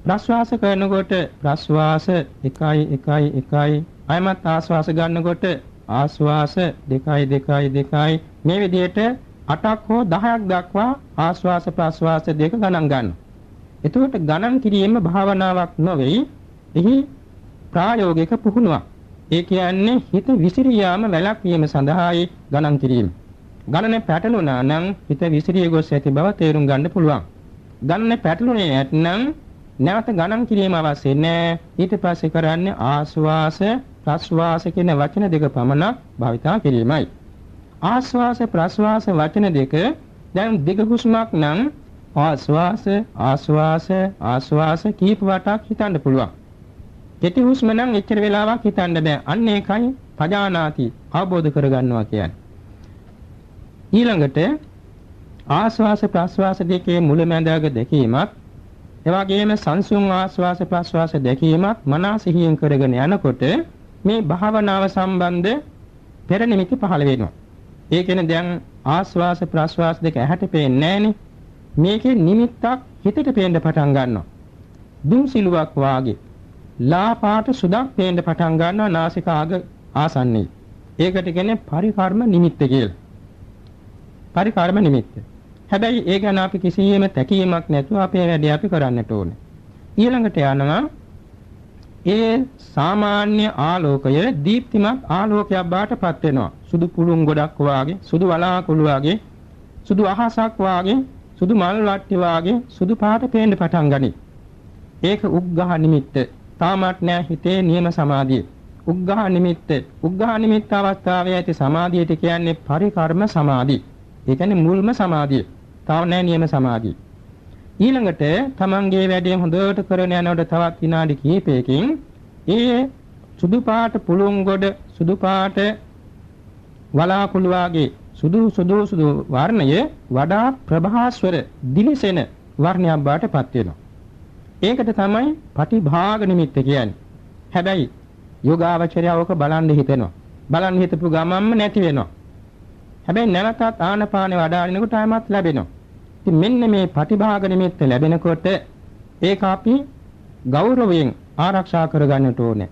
ප්‍රස්වාස කරනකොට ප්‍රස්වාස 1යි 1යි 1යි අයමත් ආස්වාස ගන්නකොට ආස්වාස 2යි 2යි 2යි මේ විදිහට 8ක් හෝ 10ක් දක්වා ආස්වාස ප්‍රස්වාස දෙක ගණන් ගන්නවා. එතකොට ගණන් කිරීම භාවනාවක් නොවේ. එහි ප්‍රායෝගික පුහුණුවක්. ඒ කියන්නේ හිත විසිරියාම වැළැක්වීම සඳහායි ගණන් කිරීම. ගණනේ පැටළුණා නම් හිත විසිරිය ගොස් ඇති බව තේරුම් ගන්න පුළුවන්. ගණනේ පැටළුනේ නැත්නම් නැවත ගණන් කිරීම අවශ්‍ය නැහැ. ඊට පස්සේ කරන්නේ ආස්වාස ප්‍රස්වාස කියන වචන දෙක පමණක් භාවිතා කිරීමයි. ආස්වාස ප්‍රස්වාස වචන දෙක දැන් දිග හුස්මක් නම් ආස්වාස ආස්වාස ආස්වාස කීප වටක් හිතන්න පුළුවන්. කෙටි හුස්ම නම් එච්චර වෙලාවක් හිතන්න බෑ. අන්න ඒකයි පජානාති අවබෝධ කරගන්නවා කියන්නේ. ඊළඟට ආස්වාස ප්‍රස්වාස දෙකේ මුලැමැදාග දැකීමත් එවාගෙම සංසුන් ආස්වාස ප්‍රස්වාස දැකීමත් මනස සිහියෙන් කරගෙන යනකොට මේ භාවනාව සම්බන්ධ පෙර නිමිති පහළ වෙනවා. ඒ කියන්නේ දැන් ආස්වාස ප්‍රස්වාස දෙක ඇහැට පේන්නේ නැහනේ. මේකේ නිමිත්තක් හිතට පේන්න පටන් ගන්නවා. දුම් සිලුවක් වාගේ ලා පාට සුදක් පේන්න පටන් ගන්නවා නාසිකාග ආසන්නයේ. ඒකට කියන්නේ පරිකර්ම නිමිත්ත කියලා. පරිකර්ම නිමිත්ත. හැබැයි ඒ ගැන අපි කිසියම් තැකීමක් නැතුව අපේ වැඩේ අපි කරන්නට ඕනේ. ඊළඟට යනවා ඒ සාමාන්‍ය ආලෝකය දීප්තිමත් ආලෝකයක් බාටපත් වෙනවා. සුදු පුළුන් ගොඩක් වාගේ, සුදු වලාකුළු වාගේ, සුදු අහසක් වාගේ, සුදු මල් වට්ටි වාගේ සුදු පාට පේන්න පටන් ගනී. ඒක උග්ඝහ නිමිත්ත. තාමත් නෑ හිතේ නියම සමාධිය. උග්ඝහ නිමිත්ත. උග්ඝහ නිමිත්ත අවස්ථාවේ ඇති සමාධියට කියන්නේ පරිකර්ම සමාධි. ඒ කියන්නේ මුල්ම සමාධිය. තාම නෑ නියම සමාධිය. ඊළඟට තමන්ගේ වැඩේ හොඳට කරගෙන යනකොට තවත් විනාඩි කිහිපයකින් ඒ සුදු පාට පුළුන් ගොඩ සුදු පාට වලාකුළු වාගේ සුදු සුදු සුදු වර්ණය වඩා ප්‍රභාස්වර දිලිසෙන වර්ණයක් බාටපත් වෙනවා. ඒකට තමයි පටිභාග නිමිත්ත කියන්නේ. හැබැයි යෝගාවචරය ඕක බලන්න හිතෙනවා. බලන්න හිතපු ගමන්ම නැති වෙනවා. හැබැයි නැවතත් ආනපානේ වඩාලිනකොට ආයමත් ලැබෙනවා. ඉතින් මෙන්න මේ පටිභාග නිමිත්ත ලැබෙනකොට ඒක අපි ගෞරවයෙන් ආරක්ෂා කරගන්නට ඕනේ.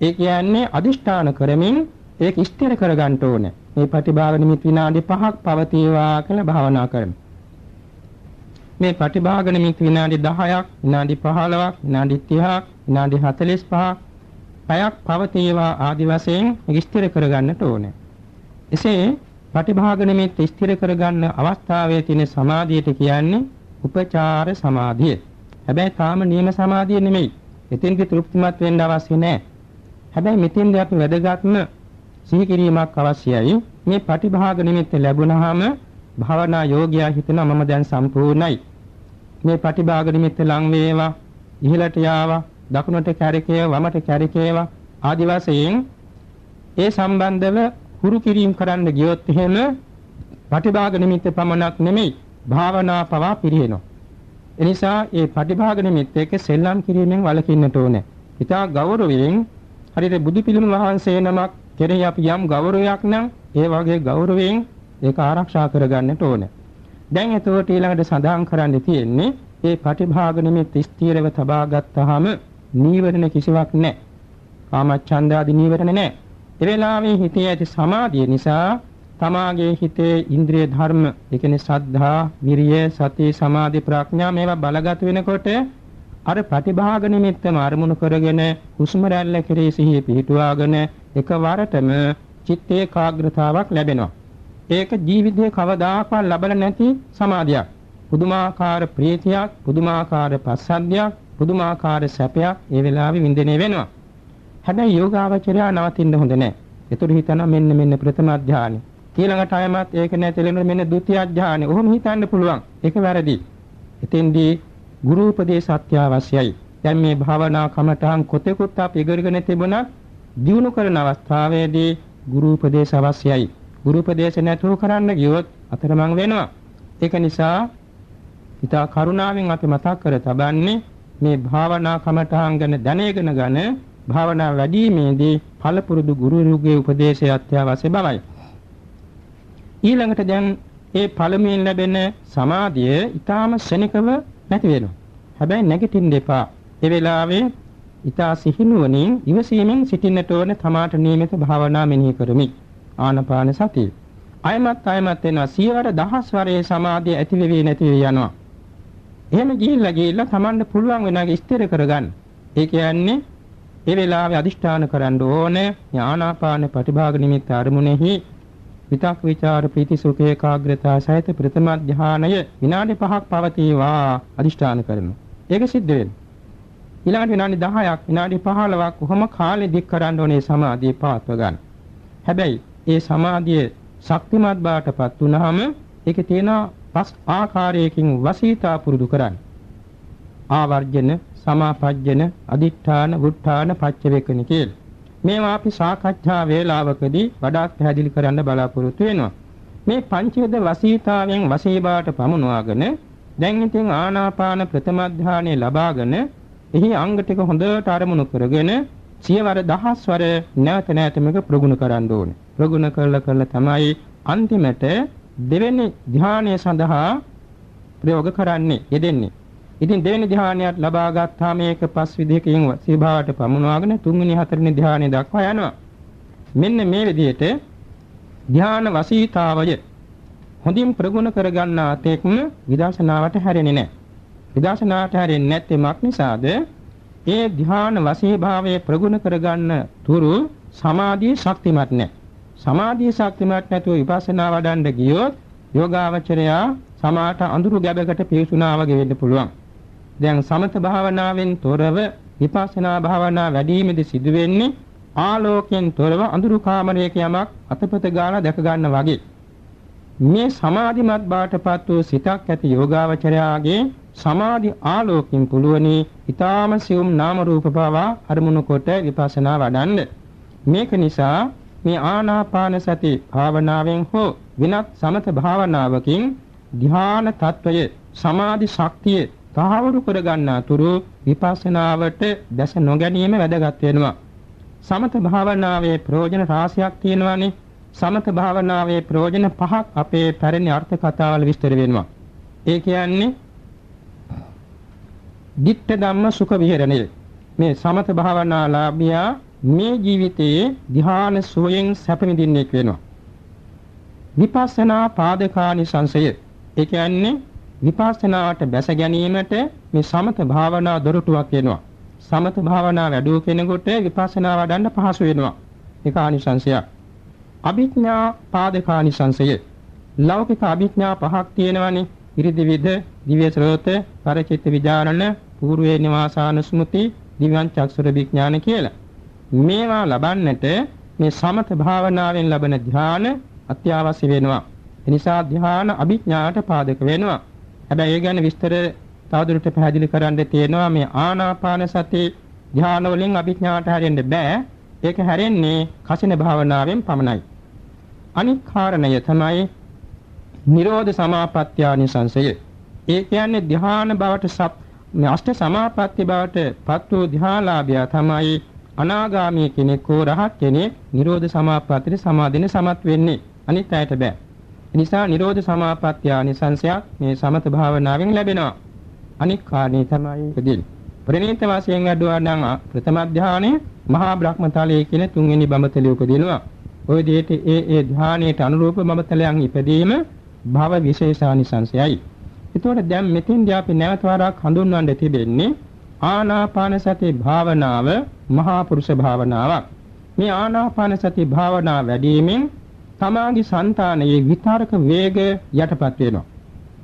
ඒ කියන්නේ අදිෂ්ඨාන කරමින් ඒක ස්ථිර කරගන්න ඕනේ. මේ ප්‍රතිභාව නිමිති විනාඩි 5ක් පවතිවා කියලා භාවනා කරමු. මේ ප්‍රතිභාග නිමිති විනාඩි 10ක්, විනාඩි 15ක්, විනාඩි 30ක්, විනාඩි 45ක් පැයක් පවතිවා ආදි වශයෙන් ස්ථිර කරගන්නට ඕනේ. එසේ ප්‍රතිභාග නිමිති ස්ථිර කරගන්න අවස්ථාවේ තියෙන සමාධියට කියන්නේ උපචාර සමාධිය. හැබැයි තාම නියම සමාධිය නෙමෙයි. එතෙන්දි තෘප්තිමත් වෙන්න අවශ්‍ය නැහැ. හැබැයි මෙතෙන්දී අපි වැදගත්ම සිහි කිරීමක් අවශ්‍යයි. මේ ප්‍රතිභාග නිමිත්ත ලැබුණාම භාවනා යෝගියා හිතනවා මම දැන් සම්පූර්ණයි. මේ ප්‍රතිභාග නිමිත්ත ලං වේවා, ඉහළට යාවා, දකුණට කැරකේවා, වමට කැරකේවා ආදි වශයෙන් ඒ සම්බන්ධව හුරු කිරීම කරන්න ගියොත් එහෙම ප්‍රතිභාග නිමිත්ත පමණක් නෙමෙයි භාවනා පවා පිරිහෙනවා. එනිසා ඒ ප්‍රතිභාග නිමිත්ත එක සෙල්ලම් කිරීමෙන් වළකින්නට ඕනේ. ඊටා ගෞරවයෙන් හරියට බුදු පිළිම වහන්සේ නමක් කෙරෙහි අපි යම් ගෞරවයක් නම් ඒ වගේ ගෞරවයෙන් ඒක ආරක්ෂා කරගන්නට ඕනේ. දැන් එතකොට ඊළඟට සඳහන් කරන්න තියෙන්නේ මේ ප්‍රතිභාග නිමිත්ත ස්ථීරව තබා ගත්තාම නීවරණ කිසිවක් නැහැ. කාමච්ඡන්ද ආදී නීවරණ නැහැ. ඒ වෙලාවේ හිතේ ඇති සමාධිය නිසා තමාගේ හිතේ ඉන්ද්‍රිය ධර්ම ඒ කියන්නේ ශ්‍රද්ධා, විරිය, සති, සමාධි, ප්‍රඥා මේවා බලගත් වෙනකොට අර ප්‍රතිභාග නිමිත්තම අරමුණු කරගෙන හුස්ම රැල්ල කෙරෙහි සිහිය පිහිටුවාගෙන එකවරටම චිත්ත ඒකාග්‍රතාවක් ලැබෙනවා. ඒක ජීවිතේ කවදාකවත් ලබල නැති සමාධියක්. පුදුමාකාර ප්‍රීතියක්, පුදුමාකාර පස්සද්ධියක්, පුදුමාකාර සැපයක් ඒ වෙලාවේ විඳිනේ වෙනවා. හැබැයි යෝගාවචරය නවතින්න හොඳ නැහැ. ඒතර හිතනවා මෙන්න මෙන්න ප්‍රථම අධ්‍යානෙ. ඊළඟට අයමත් ඒක නැතිලෙන මෙන්න ဒုတိ ය අධ්‍යානෙ. ඔහොම හිතන්න පුළුවන්. ඒක වැරදි. එතෙන්දී ගුරු උපදේශ අත්‍යවශ්‍යයි. දැන් මේ භාවනා කමඨාන් කොතෙකුත් අපි ඉගෙනගෙන තිබුණත් දිනු කරන අවස්ථාවේදී ගුරු උපදේශ අවශ්‍යයි. ගුරු උපදේශ නැතුව කරන්න ගියොත් අතරමං වෙනවා. ඒක නිසා ඊට කරුණාවෙන් අපි මතක් කර තබන්නේ මේ භාවනා කමඨාන් ගැන දැනගෙන ගන්න භාවනා වැඩිීමේදී පළපුරුදු ගුරුවරුගේ උපදේශය අත්‍යවශ්‍ය බවයි. ඊළඟට දැන් ඒ පළමුවෙන් ලැබෙන සමාධිය ඊටාම ශනිකව නැති වෙනවා. හැබැයි නැගිටින්න එපා. ඒ වෙලාවේ ඊටා සිහිනුවණින් ඉවසීමෙන් සිටින්නට ඕන තමාට නියමිත භාවනා මෙනෙහි කරමි. ආනපාන සතිය. අයමත් අයමත් වෙනවා සියවර දහස් වරේ සමාධිය ඇති වෙවි නැති වෙවි යනවා. එහෙම ගිහිල්ලා ගිහිල්ලා Tamanne පුළුවන් වෙනාගේ ස්ථිර කරගන්න. ඒ කියන්නේ ඒ වෙලාවේ අදිෂ්ඨාන කරන්න ඕනේ ඥානාපාන ප්‍රතිභාග නිමිත්ත අරමුණෙහි විතක් විචාර ප්‍රීති සුඛ ඒකාග්‍රතාව සහිත ප්‍රථම ධානය විනාඩි 5ක් පවතිවා අදිෂ්ඨාන කරනවා. ඒක සිද්ධ වෙනවා. ඊළඟට විනාඩි 10ක් විනාඩි 15ක් කොහොම කාලෙ දික් කරන්න ඕනේ සමාධිය පාත්ව ගන්න. හැබැයි ඒ සමාධිය ශක්තිමත් බාටපත් වුනහම ඒකේ තියෙන පස් ආකාරයකින් වසීතා පුරුදු කරන්න. ආවර්ජන සමාපජ්ජන අදිඨාන වුට්ඨාන පච්චවේකන කියලා. මේවා අපි සාකච්ඡා වේලාවකදී වඩාත් පැහැදිලි කරන්න බලාපොරොත්තු වෙනවා. මේ පංචේද වසීතාවෙන් වසීබාට පමුණවාගෙන දැන් ඉතින් ආනාපාන ප්‍රථම ධානය ලබාගෙන එහි අංග ටික හොඳට අරමුණු කරගෙන සියවර දහස්වර නැවත නැවත මේක ප්‍රගුණ කරන්න ඕනේ. ප්‍රගුණ කරලා කරලා තමයි අන්තිමට දෙවෙනි ධානය සඳහා ප්‍රයෝග කරන්නේ යෙදෙන්නේ. ඉතින් දෙවෙනි ධානයත් ලබා ගත්තාම මේක පස් විදිහකින් සීභාවට පමුණවාගෙන තුන්වෙනි හතරවෙනි ධානය දක්වා යනවා. මෙන්න මේ විදිහට ධාන වසීතාවය හොඳින් ප්‍රගුණ කරගන්නා තෙක්ම විදර්ශනාවට හැරෙන්නේ නැහැ. විදර්ශනාවට හැරෙන්නේ නැත්ෙමක් නිසාද ඒ ධාන වසීභාවයේ ප්‍රගුණ කරගන්න තුරු සමාධියේ ශක්තිමත් නැහැ. සමාධියේ ශක්තිමත් නැතුව විපස්සනා වඩන්න ගියොත් යෝගාවචරයා සමාට අඳුරු ගැබකට පිවිසුනා වගේ වෙන්න පුළුවන්. දැන් සමත භාවනාවෙන් තොරව විපස්සනා භාවනා වැඩිීමේදී සිදු වෙන්නේ ආලෝකයෙන් තොරව අඳුරු කාමරයක යමක් අතපත ගාලා දැක ගන්න වගේ. මේ සමාධිමත් බාටපත් වූ සිතක් ඇති යෝගාවචරයාගේ සමාධි ආලෝකයෙන් පුළුවනි ඊ타ම සියුම් නාම රූප පවා අරමුණු කොට විපස්සනා වඩන්න. මේක නිසා මේ ආනාපාන සති භාවනාවෙන් හෝ වෙනත් සමත භාවනාවකින් ධ්‍යාන తত্ত্বය සමාධි ශක්තියේ තහවුරු කර ගන්නා තුරු විපස්සනාවට දැස නොගැනීම වැදගත් වෙනවා. සමත භාවනාවේ ප්‍රයෝජන රාශියක් තියෙනවානේ. සමත භාවනාවේ ප්‍රයෝජන පහක් අපේ පැරණි අර්ථ කතාවල විස්තර වෙනවා. ඒ කියන්නේ ditta ධම්ම සුඛ විහරණය. මේ සමත භාවනාලාභියා මේ ජීවිතයේ ධ්‍යාන සෝයෙන් සැප විඳින්නෙක් වෙනවා. විපස්සනා පාදකානි සංසය. ඒ කියන්නේ විපස්සනාවට බැස ගැනීමට මේ සමත භාවනා දොරටුවක් වෙනවා. සමත භාවනා වැඩුව කෙනෙකුට විපස්සනා වඩන්න පහසු වෙනවා. ඒක ආනිසංශයක්. අභිඥා පාදකානිසංශය. ලෞකික අභිඥා පහක් තියෙනවානේ. ඉරිදිවිද, දිව්‍ය ශ්‍රෝත, පරචිත්ත විචාරණ, పూర్වේ නිවාසාන ස්මෘති, දිව්‍යං චක්ෂුර විඥාන කියලා. මේවා ලබන්නට මේ සමත භාවනාවෙන් ලබන ධ්‍යාන අත්‍යවශ්‍ය වෙනවා. එනිසා ධ්‍යාන අභිඥාට පාදක වෙනවා. හැබැයි ඒ ගැන විස්තර තවදුරටත් පැහැදිලි කරන්න තියෙනවා මේ ආනාපාන සති ධ්‍යාන වලින් අභිඥාට හැරෙන්න බෑ. ඒක හැරෙන්නේ කසින භාවනාවෙන් පමණයි. අනික් කාරණය තමයි නිරෝධ සමාපත්‍යානිසංසය. ඒ කියන්නේ ධ්‍යාන බවට සප් මේ අෂ්ට සමාපatti බවට පත් වූ ධ්‍යාලාභය තමයි අනාගාමී කෙනෙක් හෝ රහත් කෙනෙක් නිරෝධ සමාපත්තියට සමාදින සමත් වෙන්නේ. අනිත් අයට බෑ. ඒ නිසා නිරෝධ සමාපත්තිය ආනිසංසයක් මේ සමත භාවනාවෙන් ලැබෙනවා. අනික් කාරණේ තමයි ඉදින්. ප්‍රණීත වාසයෙන් වැඩුවා නම් ප්‍රථම ධානයේ මහා බ්‍රහ්මතලයේ කියන තුන්වෙනි බඹතලයේ උපදිනවා. ওই දෙයට ඒ ඒ ධානයට අනුරූප බඹතලයන් ඉපදීම භව විශේෂානිසංසයයි. එතකොට දැන් මෙතෙන්දී අපි නැවත වරක් හඳුන්වන්න තිබෙන්නේ ආනාපාන සති භාවනාව මහා පුරුෂ භාවනාවක්. මේ ආනාපාන සති භාවනාව වැඩිමෙන් තමාගේ సంతානයේ විතරක වේග යටපත් වෙනවා.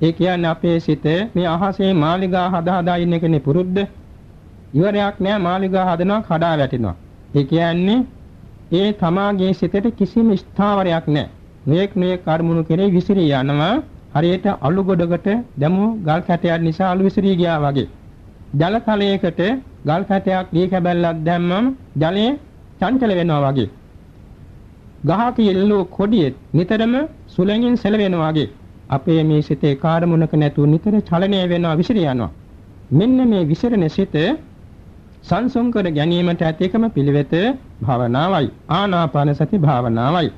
ඒ කියන්නේ අපේ සිත මේ අහසේ මාලිගා හදා හදා ඉන්න කෙනේ පුරුද්ද. ඉවරයක් නෑ මාලිගා හදනවා කඩා වැටෙනවා. ඒ කියන්නේ ඒ තමාගේ සිතට කිසිම ස්ථාවරයක් නෑ. මේක් මේ කර්මුණු කෙරේ විසිරී යනවා. හරියට අලු ගොඩකට දැමු ගල් කැටයක් නිසා අලු විසිරී ගියා වගේ. ජල තලයකට ගල් කැටයක් දී කැබැල්ලක් දැම්මම ජලය චංචල වෙනවා වගේ. ගහක යෙල්ලෝ කොඩියෙත් නිතරම සුළඟින් සැලවෙනවා වගේ අපේ මේ සිතේ කාර්මුණක නැතුව නිතර චලනය වෙනවා විසිර යනවා. මෙන්න මේ විසිරෙන සිත සංසුන් කර ගැනීමට ඇති එකම පිළිවෙත භාවනාවයි. ආනාපාන සති භාවනාවයි.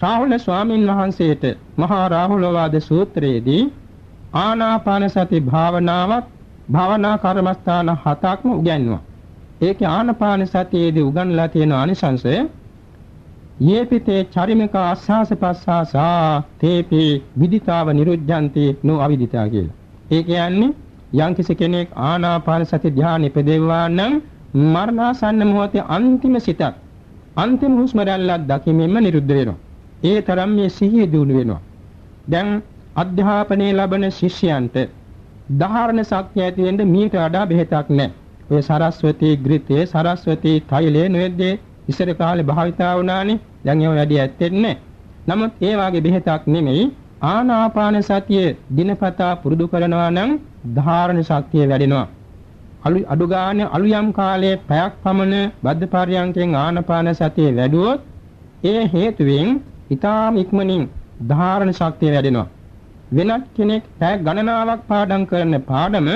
රාහුල ස්වාමින් වහන්සේට මහා රාහුලවාද සූත්‍රයේදී ආනාපාන සති භාවනාවක් භාවනා කර්මස්ථාන හතක්ම උගන්වනවා. ඒකේ ආනාපාන සතියේදී උගන්ලා තියෙන අනිසංශය යේපිතේ චරිමික ආස්වාස පස්සාසා තේපි විදිතාව නිරුද්ධಂತಿ නෝ අවිදිතා කියලා. ඒ කියන්නේ යම් කෙනෙක් ආනාපාන සති ධ්‍යාන ඉපදෙවවා නම් මරණාසන්න මොහොතේ අන්තිම සිතක් අන්තිම හුස්ම රැල්ලක් දකිමින්ම නිරුද්ධ වෙනවා. ඒ තරම් මේ සිහිය දිනු වෙනවා. දැන් අධ්‍යාපනයේ ලබන ශිෂ්‍යයන්ට ධාරණ ශක්තිය ඇති වෙන්න මීට වඩා බෙහෙතක් නැහැ. ඔය සරස්වතී ග්‍රිතේ සරස්වතී තෛලේ නෙවෙද්දේ ඉස්සර කාලේ භාවිතා වුණානේ. දැන් ඒව වැඩි ඇත්තෙන්නේ නමුත් ඒ වාගේ බෙහෙතක් නෙමෙයි ආනාපාන සතිය දිනපතා පුරුදු කරනවා නම් ධාරණ ශක්තිය වැඩෙනවා. අලු අඩු ගානේ අලු යම් කාලයේ පැයක් පමණ බද්ධ පරියන්කෙන් ආනාපාන සතිය වැඩුවොත් ඒ හේතුවෙන් ඊටාම ඉක්මනින් ධාරණ ශක්තිය වැඩෙනවා. වෙනත් කෙනෙක් පැය ගණනාවක් පාඩම් කරන පාඩම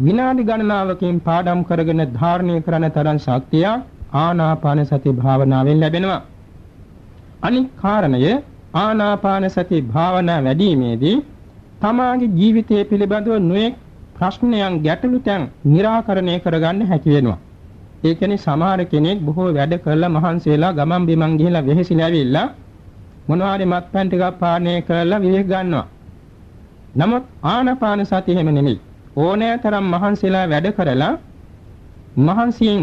විනාඩි ගණනාවකින් පාඩම් කරගෙන ධාරණය කරන තරම් ශක්තියක් ආනාපාන සති භාවනාවෙන් ලැබෙනවා. අනික් කාරණය ආනාපාන සති භාවනා වැඩිීමේදී තමාගේ ජීවිතය පිළිබඳව නොයෙක් ප්‍රශ්නයන් ගැටලු තැන් निराකරණය කරගන්න හැකි වෙනවා. ඒ කියන්නේ සමහර කෙනෙක් බොහෝ වැඩ කළා මහන්සි වෙලා ගමන් බිමන් ගිහිලා වෙහෙසිලා ඇවිල්ලා මොනවාරි මත්පැන් ටිකක් පානය කරලා විවේක ගන්නවා. නමුත් ආනාපාන සතිය හැම නෙමෙයි. ඕනෑතරම් මහන්සිලා වැඩ කරලා මහන්සියෙන්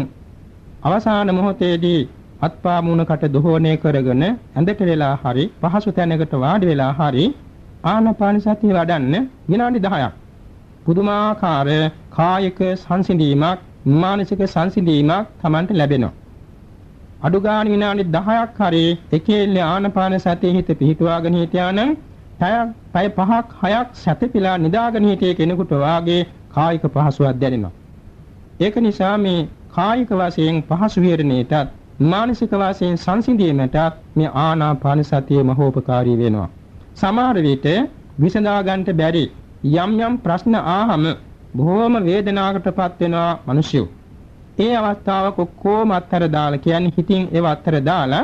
අවසාන මොහොතේදී අත්පා මුණකට දොහෝණය කරගෙන ඇඳට වෙලා හරි පහසු තැනකට වාඩි වෙලා හරි ආනාපාන සතිය වඩන්න විනාඩි 10ක් පුදුමාකාර කායික සංසිඳීමක් මානසික සංසිඳීමක් Tamanට ලැබෙනවා. අඩු ගාණ විනාඩි 10ක් හරි එකේල්ල ආනාපාන සතිය හිත පිහිටුවාගෙන හිටියානම් පැයක් පැය 5ක් 6ක් සැතපීලා නිදාගෙන හිටිය කෙනෙකුට වාගේ කායික පහසුවක් දැනෙනවා. ඒක නිසා මේ කායික වශයෙන් පහසු විහරණයටත් මානසික වශයෙන් සංසිඳීමටත් මේ ආනාපාන සතිය මහෝපකාරී වෙනවා. සමහර විට විසඳා ගන්නට බැරි යම් යම් ප්‍රශ්න ආහම බොහෝම වේදනාවකටපත් වෙනවා මිනිස්සු. ඒ අවස්ථාවක ඔක්කොම අත්තර දාලා කියන්නේ හිතින් ඒව අත්තර දාලා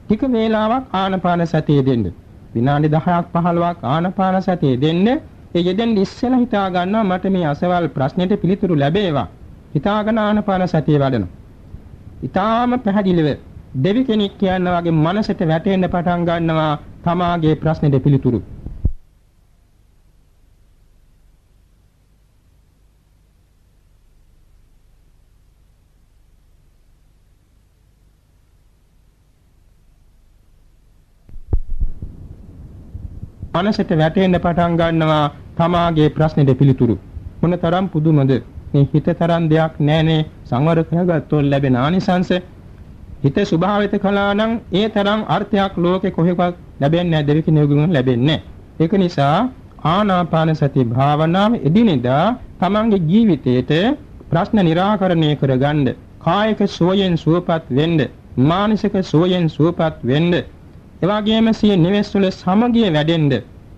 ටික වේලාවක් ආනාපාන සතිය දෙන්න. විනාඩි 10ක් 15ක් ආනාපාන සතිය දෙන්න. ඒ යෙදෙන්න ඉස්සෙල්ලා හිතා ගන්නවා මට මේ අසවල් ප්‍රශ්නෙට පිළිතුරු ලැබේවා. හිතාගෙන ආනාපාන සතිය වඩනවා. ඊටාම පැහැදිලිව දෙවි කෙනෙක් කියන වගේ මනසට වැටෙන්න පටන් ගන්නවා තමාගේ ප්‍රශ්නෙට පිළිතුරු. මනසට වැටෙන්න පටන් ගන්නවා තමාගේ ප්‍රශ්නෙට පිළිතුරු. මොනතරම් පුදුමද මේ හිත තරම් දෙයක් නැහනේ සංවර කරගත්තොත් ලැබෙන ආනිසංස. හිත ස්වභාවිත කළා නම් ඒ තරම් අර්ථයක් ලෝකේ කොහෙවත් ලැබෙන්නේ නැහැ දෙවි කෙනෙකුගෙන් ලැබෙන්නේ ඒක නිසා ආනාපාන සති භාවනාව එදිනෙදා තමන්ගේ ජීවිතයේට ප්‍රශ්න निराකරණය කරගන්න කායික සෝයෙන් සුවපත් වෙන්න මානසික සෝයෙන් සුවපත් වෙන්න එවාගෙම සිය නිවෙස් වල සමගිය වැඩෙන්න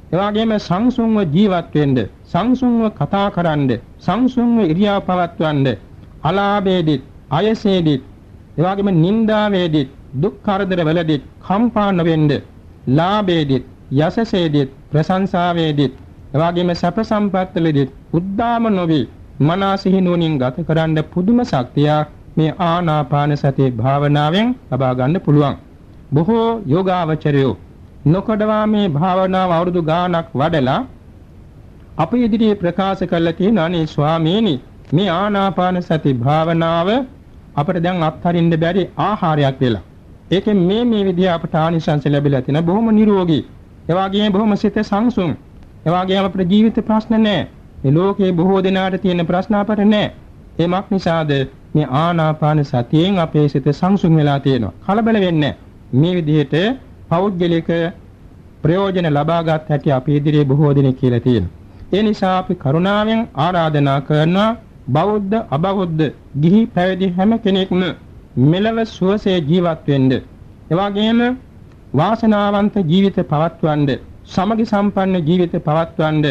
එවාගෙම සංසුන්ව ජීවත් වෙන්න සංසුන්ව කතා කරන්න සංසුන්ව ඉරියාව පවත්වන්න අලාභේදිත් අයසේදිත් එවාගෙම නිന്ദාවේදිත් දුක් කරදර වලදිත් කම්පා නොවෙන්න ලාභේදිත් යසසේදිත් ප්‍රශංසාවේදිත් එවාගෙම සැප සම්පත්වලදිත් උද්දාම නොවි මනසිහි නුවණින් ගත කරන්න පුදුම ශක්තියක් මේ ආනාපාන සති භාවනාවෙන් ලබා ගන්න පුළුවන්. බොහෝ යෝගාවචරයෝ නොකඩවා මේ භාවනාව අවුරුදු ගාණක් වඩලා අප ඉදිරියේ ප්‍රකාශ කළ තියෙන අනේ ස්වාමීනි මේ ආනාපාන සති භාවනාව අපිට දැන් අත්හරින්න බැරි ආහාරයක් වෙලා. ඒකෙන් මේ මේ විදිහ අපට ආනිසංස ලැබිලා තියෙන බොහොම නිරෝගී. ඒ වගේම බොහොම සිත සංසුන්. ඒ වගේම අපේ ජීවිත ප්‍රශ්න නැහැ. මේ ලෝකේ බොහෝ දෙනාට තියෙන ප්‍රශ්න අපට නැහැ. එමක් නිසාද මේ ආනාපාන සතියෙන් අපේ සිත සංසුන් වෙලා තියෙනවා. කලබල වෙන්නේ මේ විදිහට පෞද්ගලික ප්‍රයෝජන ලබාගත් හැටි අපි ඉදිරියේ බොහෝ දෙනෙක් කියලා තියෙනවා. ඒ නිසා අපි කරුණාවෙන් ආරාධනා කරනවා බෞද්ධ අබෞද්ධ ගිහි පැවිදි හැම කෙනෙක්ම මෙලව සුවසේ ජීවත් වෙන්න. එවාගෙම වාසනාවන්ත ජීවිත පවත්වන්න, සමගි සම්පන්න ජීවිත පවත්වන්න,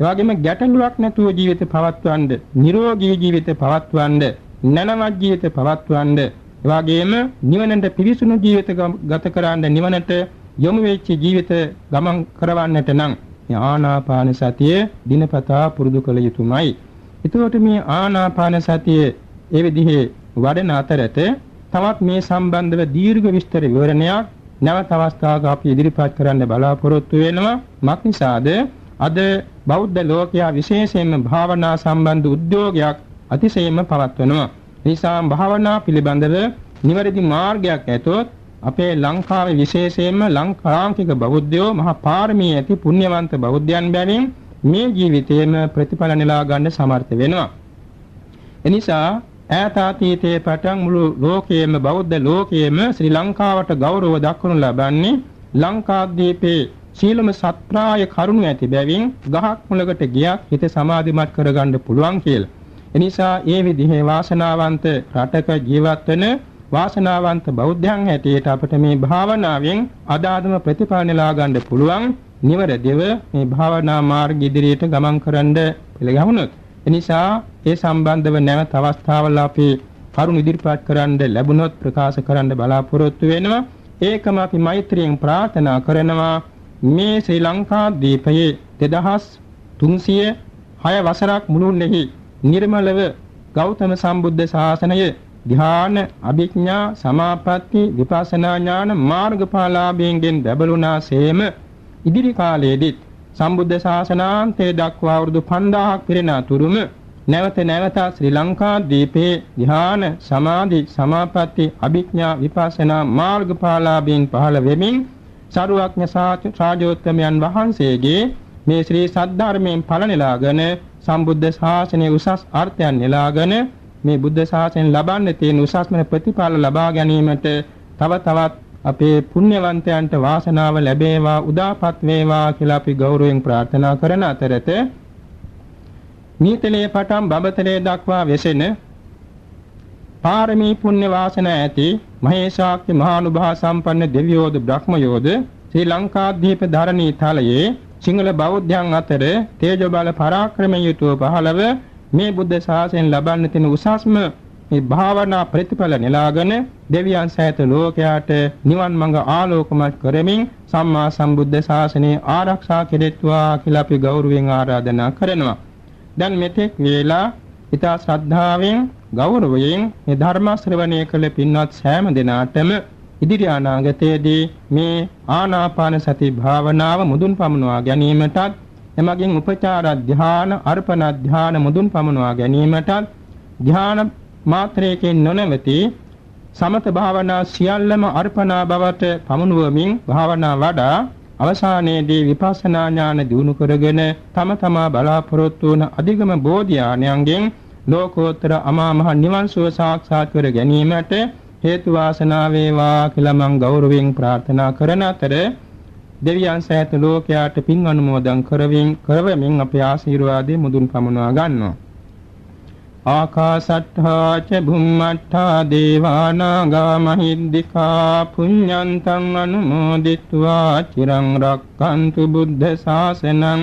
එවාගෙම ගැටලුවක් නැතුව ජීවිත පවත්වන්න, නිරෝගී ජීවිත පවත්වන්න, නැනවත් ජීවිත පවත්වන්න, එවාගෙම නිවනට පිවිසුණු ජීවිත ගත කරන්න නිවනට යොමු වෙච්ච ජීවිත ගමන් කරවන්නට නම් ආනාපාන සතිය දිනපතා පුරුදු කළ යුතුමයි. එතකොට මේ ආනාපාන සතිය ඒ විදිහේ වඩන අතරත තවත් මේ සම්බන්ධව දීර්ඝ විස්තර විවරණයක් නැවත අවස්ථාවක අපි ඉදිරිපත් කරන්න බලාපොරොත්තු වෙනවා. මක්නිසාද අද බෞද්ධ ලෝකයා විශේෂයෙන්ම භාවනා සම්බන්ධ උද්‍යෝගයක් අතිශයින්ම පවත්වනවා. නිසා භාවනා පිළිබඳව නිවැරදි මාර්ගයක් ඇතොත් අපේ ලංකාවේ විශේෂයෙන්ම ලංකාංකික බෞද්ධයෝ මහා පාරමී ඇති පුණ්‍යවන්ත බෞද්ධයන් බැවින් මේ ජීවිතයේම ප්‍රතිඵල නෙලා ගන්න සමර්ථ වෙනවා. එනිසා ඈතාතීතයේ පටන් මුළු ලෝකයේම බෞද්ධ ලෝකයේම ශ්‍රී ලංකාවට ගෞරව දක්වනු ලබන්නේ ලංකාද්වීපයේ සීලම සත්‍රාය කරුණු ඇති බැවින් ගහක් මුලකට ගියක් හිත සමාධිමත් කරගන්න පුළුවන් කියලා. එනිසා ඒ විදිහේ වාසනාවන්ත රටක ජීවත් වෙන වාසනාවන්ත බෞද්ධයන් හැටියට අපට මේ භාවනාවෙන් අදාදම ප්‍රතිඵල නෙලා ගන්න පුළුවන් නිවරදිව මේ භාවනා මාර්ග ඉදිරියට ගමන් කරන්න පිළිගමුණොත් එනිසා ඒ සම්බන්ධව නැවත අවස්ථාවල අපි කරුණ ඉදිරිපත් කරන්න ලැබුණොත් ප්‍රකාශ කරන්න බලාපොරොත්තු වෙනවා. ඒකම අපි මෛත්‍රියෙන් ප්‍රාර්ථනා කරනවා. මේ ශ්‍රී ලංකා දීපයේ 2306 වසරක් මුළුල්ලෙහි නිර්මලව ගෞතම සම්බුද්ධ ශාසනය ධ්‍යාන අභිඥා සමාපatti විපස්සනා ඥාන මාර්ගඵලාභයෙන් ලැබළුණාseම ඉදිරි කාලයේදීත් සම්බුද්ධ ශාසනාන්තයේ දක්වා වරුදු 5000ක් පිරෙන අතුරුම නැවත නැවත ශ්‍රී ලංකා දීපේ ධ්‍යාන සමාධි සමාපatti අභිඥා විපස්සනා මාර්ගඵලාභයෙන් පහළ වෙමින් සරුවක්ඥ සාජෝත්තමයන් වහන්සේගේ මේ ශ්‍රී සද්ධර්මයෙන් ඵල නෙලාගෙන සම්බුද්ධ ශාසනයේ උසස් අර්ථයන් නෙලාගෙන මේ බුද්ධ ශාසනයෙන් ලබන්න තියෙන උසස්ම ප්‍රතිඵල ලබා ගැනීමට තව තවත් අපේ පුණ්‍යවන්තයන්ට වාසනාව ලැබේවා උදාපත් වේවා කියලා අපි ගෞරවයෙන් ප්‍රාර්ථනා කරන අතරත නීතලේ පටන් බඹතලේ දක්වා වෙසෙන පාරමී පුණ්‍ය වාසනා ඇති මහේශාක්‍ය මහානුභාව සම්පන්න දෙවියෝද බ්‍රහ්මයෝද ශ්‍රී ලංකාද්වීප ධරණී තලයේ සිංහල බෞද්ධයන් අතර තේජෝ බල පරාක්‍රමයෙන් යුතුව පහළව මේ බුද්ධ ශාසනයෙන් ලබන්න තියෙන උසස්ම මේ භාවනා ප්‍රතිඵල නෙලාගෙන දෙවියන් සහිත ලෝකයාට නිවන් මඟ ආලෝකමත් කරමින් සම්මා සම්බුද්ධ ශාසනය ආරක්ෂා කෙරෙත්වා කියලා අපි ගෞරවයෙන් ආරාධනා කරනවා. දැන් මෙතෙක් වේලා ඊට ශ්‍රද්ධාවෙන් ගෞරවයෙන් මේ ධර්ම ශ්‍රවණය කළ පින්වත් සෑම දිනාටම ඉදිරි අනාගතයේදී මේ ආනාපාන සති භාවනාව මුදුන් පමුණවා ගැනීමටත් එමගින් උපචාර ධ්‍යාන අර්පණ ධ්‍යාන මුදුන් පමුණවා ගැනීමටත් ධ්‍යාන මාත්‍රයකින් නොනවති සමත භාවනා සියල්ලම අර්පණා බවට පමුණුවමින් භාවනා වඩා අවසානයේදී විපස්සනා ඥාන දිනු කරගෙන තම තමා බලාපොරොත්තු වන අධිගම බෝධිආණයන්ගෙන් ලෝකෝත්තර අමා මහ නිවන් සුව සාක්ෂාත් කර ගැනීමට හේතු වාසනා වේවා කියලා මම ගෞරවයෙන් ප්‍රාර්ථනා කරන අතර දෙවියන් සෑත ලෝකයාට පින් අනුමෝදන් කරමින් කරවමින් අපේ ආශිර්වාදේ මුදුන් පමුණවා ගන්නවා. ආකාසට්ඨා ච භුම්මට්ඨා දේවානාගා මහිද්దికා පුඤ්ඤන්තං අනුමෝදිත්වා චිරං රක්칸තු බුද්ධ ශාසනං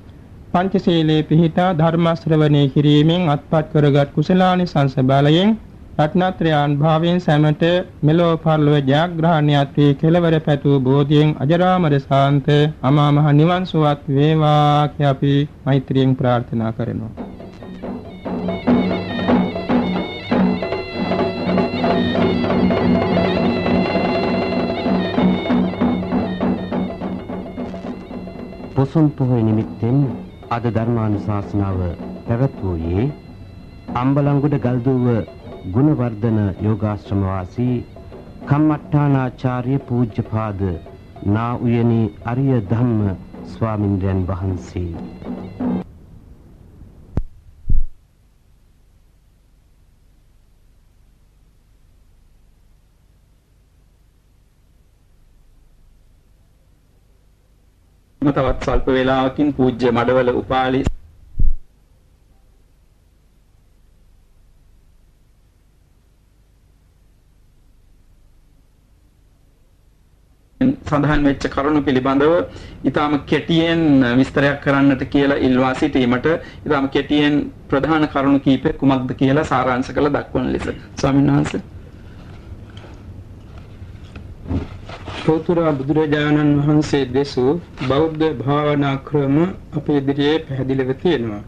පංචශීලයේ පිහිටා ධර්ම ශ්‍රවණය කිරීමෙන් අත්පත් කරගත් කුසලානි සංස බලයෙන් රත්නත්‍රයාන් භාවයෙන් සැමට මෙලෝ පරලොව ජයග්‍රහණයත් වී කෙලවර පැතු බෝධියෙන් අජරාමර ශාන්ත අමා මහ නිවන් සුවත් වේවා කිය අපි මෛත්‍රියෙන් ප්‍රාර්ථනා කරනවා පොසොන් පොහොය නිමිත්තෙන් අද ධර්මානුශාසනාව පැවැත්වුවේ අම්බලන්ගොඩ ගල්දුව ගුණවර්ධන යෝගාශ්‍රම වාසී කම්මට්ටානාචාර්ය පූජ්‍යපාද නා උයනී අරිය ධම්ම ස්වාමින්ද්‍රයන් වහන්සේ. තවත් ස්වල්ප වේලාවකින් පූජ්‍ය මඩවල උපාලි සඳහන් වෙච්ච කරුණු පිළිබඳව ඊටාම කෙටියෙන් විස්තරයක් කරන්නට කියලා ඉල්වා සිටීමට ඊටාම කෙටියෙන් ප්‍රධාන කරුණු කීපයක් කුමක්ද කියලා සාරාංශ කළ දක්වන ලෙස ස්වාමීන් වහන්සේ. චෝතුරා බුදුරජාණන් වහන්සේ දෙසූ බෞද්ධ භාවනා ක්‍රම අපේ ඉදිරියේ පැහැදිලිව තියෙනවා.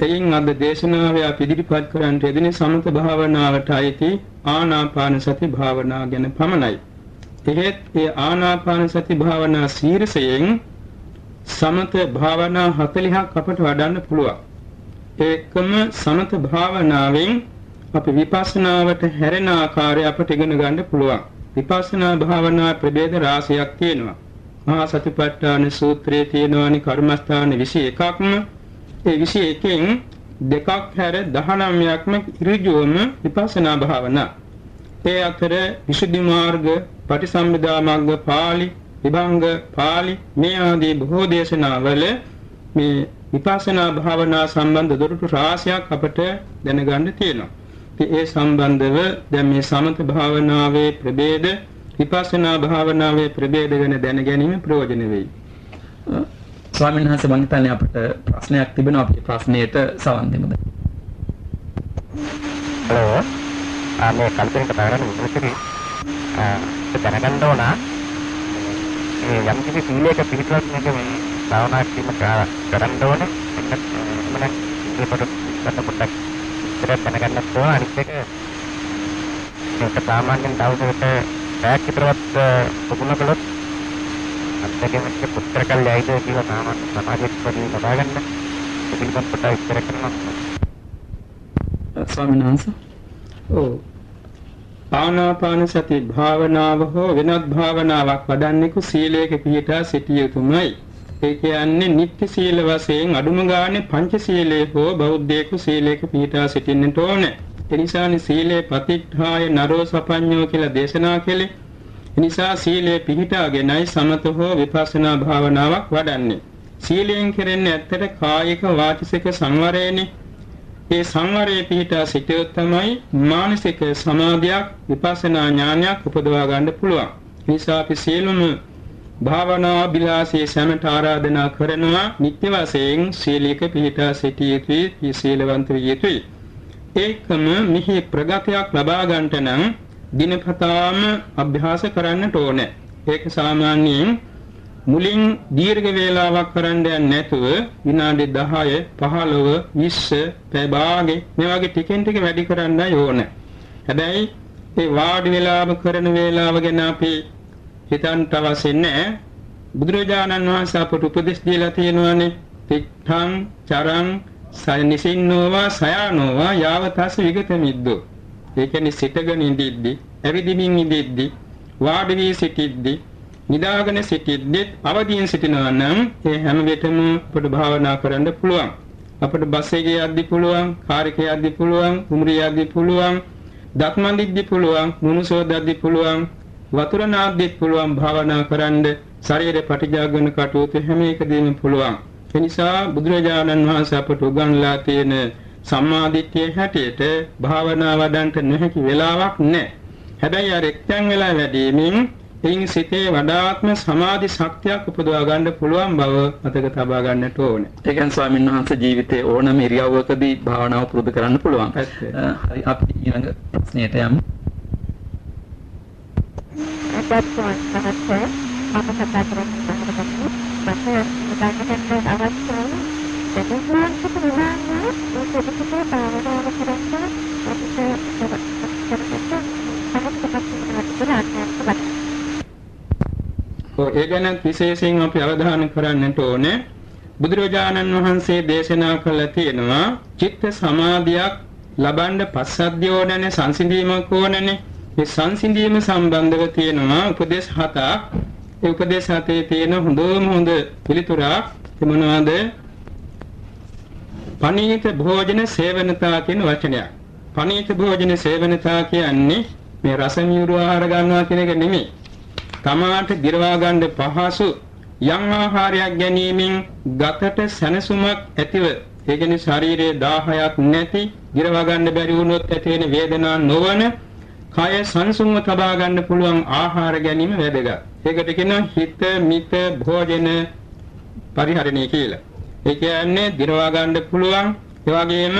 එයින් අද දේශනාවේ අපි ඉදිරිපත් කරන්න යෙදෙන සමත භාවනාවට අයිති ආනාපාන සති භාවනා ගැන පමණයි. එහෙත් ඒ ආනාපාන සති භාවනා ශීර්ෂයෙන් සමත භාවනා 40ක් අපට වඩන්න පුළුවන්. ඒකම සමත භාවනාවෙන් අපි විපස්සනාවට හැරෙන ආකාරය අපට ඉගෙන ගන්න පුළුවන්. විපස්සනා භාවනා ප්‍රභේද රාශියක් තියෙනවා. මහා සතිපට්ඨාන සූත්‍රයේ තියෙනවානි කර්මස්ථාන 21ක්ම ඒ 21කින් දෙකක් හැර 19ක්ම ඍජුවම විපස්සනා භාවනා. ඒ අතර විසුද්ධි මාර්ග, පටිසම්භිදා මාර්ග පාළි, විභංග පාළි මේ ආදී බොහෝ දේශනාවල මේ විපස්සනා භාවනා සම්බන්ධ දොරටු රාශියක් අපට දැනගන්න තියෙනවා. ඒ සම්බන්ධව දැන් මේ සමත භාවනාවේ ප්‍රභේද විපස්සනා භාවනාවේ ප්‍රභේද ගැන දැන ගැනීම ප්‍රයෝජන වෙයි. ස්වාමීන් වහන්සේ මම හිතන්නේ අපිට ප්‍රශ්නයක් තිබෙනවා. අපි ප්‍රශ්නයට සවන් දෙමුද? හලෝ. ආ කරන්නේ මුලින්ම ආ දැනගන්න ඕන. මේ යම් කිසි සීලයක පිළිපදක් මේක මේ භාවනා කිරීම කරන්න ඕනේ. එන්න මම ඒකට පොඩ්ඩක් විතරක් දැනගන්නත් ඕන අනිත් එක. මේක සාමාන්‍යයෙන් දවසකට පැයක් විතරවත් පුදුම කළොත් අත්දැකීම් එක්ක පුත්‍ර කල් යයිද කියලා සාමාන්‍ය සමාජෙත් පොඩි කතා ගන්න. පිළිබඳ කොට විස්තර කරනවා. ස්වාමීන් වහන්සේ. ඔව්. ආනාපාන සති භාවනාව හෝ වෙනත් භාවනාවක් වඩන්නෙකු සීලයක පිළිපදා සිටිය යුතුමයි ඒ කියන්නේ නිත්‍ය සීල වශයෙන් අඩුම ගානේ පංච සීලේ හෝ බෞද්ධයෙකු සීලයක පිළිපදා සිටින්නට ඕනේ. ඒ නිසානේ සීලේ ප්‍රතිඨාය නරෝ සපඤ්ඤෝ කියලා දේශනා කළේ. ඒ නිසා සීලේ පිළිපදාගෙනයි සමත හෝ විපස්සනා භාවනාවක් වඩන්නේ. සීලයෙන් කෙරෙන්නේ ඇත්තට කායික වාචික සංවරයනේ. ඒ සංවරයේ පිහිටා සිටියොත් තමයි මානසික සමාධියක් විපස්සනා ඥානයක් උපදවා ගන්න පුළුවන්. නිසා අපි සියලුම භාවනා බිලාසේ සමට ආරාධනා කරනවා නිත්‍ය වශයෙන් සීලයක පිහිටා සිටිය යුතුයි සීලවන්ත විය යුතුයි. ඒකම මිහි ප්‍රගතියක් ලබා ගන්නට නම් දිනපතාම අභ්‍යාස කරන්නට ඕනේ. ඒක සාමාන්‍යයෙන් මුලින් දීර්ඝ වේලාවක් කරන්න යන්නේ නැතුව විනාඩි 10 15 20 පැය භාගෙ මේ වගේ ටිකෙන් ටික වැඩි කරන්නයි ඕනේ. හැබැයි ඒ වාඩි වේලාව කරන වේලාව ගැන අපි හිතන්ට අවශ්‍ය නැහැ. බුදුරජාණන් වහන්සේ අපට උපදෙස් දීලා තියෙනවානේ. තිත්තං චරං සයනිසින්නෝවා සයානෝවා යාවතස් විගත මිද්දෝ ඒ කියන්නේ සිටගෙන ඉඳිද්දි ඇවිදිමින් ඉඳිද්දි වාඩි වී සිටිද්දි නිදාගෙන සිටිද්දි අවදීන් සිටිනවා නම් ඒ හැම විටම අපට භාවනා කරන්න පුළුවන් අපට බස් එකේ යද්දි පුළුවන් කාර් එකේ යද්දි පුළුවන් කුමරිය යද්දි පුළුවන් දත්මන්දිද්දි පුළුවන් මුනුසෝදද්දි පුළුවන් වතුර නාද්දිත් පුළුවන් භාවනා කරන්න ශරීර පටිජාගන කටයුතු හැම එකදීම පුළුවන් ඒ නිසා බුදුරජාණන් වහන්සේ අපට උගන්ලා තියෙන සම්මාදිට්ඨිය හැටියට භාවනා වඩන්ට නොහැකි වෙලාවක් නැහැ. හැබැයි අර එක්තැන් වෙලා වැඩිමින් එයින් සිතේ වඩාත්ම සමාධි ශක්තියක් උපදවා ගන්න පුළුවන් බව මතක තබා ගන්නට ඕනේ. ඒ කියන්නේ ස්වාමීන් වහන්සේ ජීවිතේ ඕනම ඉරියව්වකදී භාවනාව පුරුදු කරන්න පුළුවන්. හරි අපි ඊළඟ ප්‍රශ්නයට යමු. අදත් පොන්සහත් මම කතා කරන්නේ මට උදාහරණයක් අවශ්‍යයි. දෙවියන් සිතුනාම ඒක භාවනාව කරන්න අපිට ඒ ගැන විශේෂයෙන් අපි අවධානය කරන්නට ඕනේ. බුදුරජාණන් වහන්සේ දේශනා කළ තියෙනවා චිත්ත සමාධියක් ලබන්න පස්සද්ධිය ඕනනේ සංසිඳීමක් ඕනනේ. මේ සංසිඳීම සම්බන්ධව තියෙනවා උපදේශ හතක්. ඒ උපදේශ හතේ තියෙන හොඳම හොඳ පිළිතුරක් මොනවද? පනීත භෝජන සේවනතා කියන වචනයක්. පනීත භෝජන සේවනතා කියන්නේ මේ රස මියුරු ආහාර ගන්නවා කියන එක නෙමෙයි. තමාට දිරවා ගන්න පහසු යම් ආහාරයක් ගැනීමෙන් ගතට සැනසුමක් ඇතිව ඒ කියන්නේ ශරීරයේ 10ක් නැති දිරවා ගන්න බැරි වුණොත් ඇති වෙන වේදනා නොවන කය සංසුන්ව තබා ගන්න පුළුවන් ආහාර ගැනීම වැදගත්. ඒකට කියනවා හිත මිත භෝජන පරිහරණය කියලා. ඒ කියන්නේ දිරවා ගන්න පුළුවන් ඒ වගේම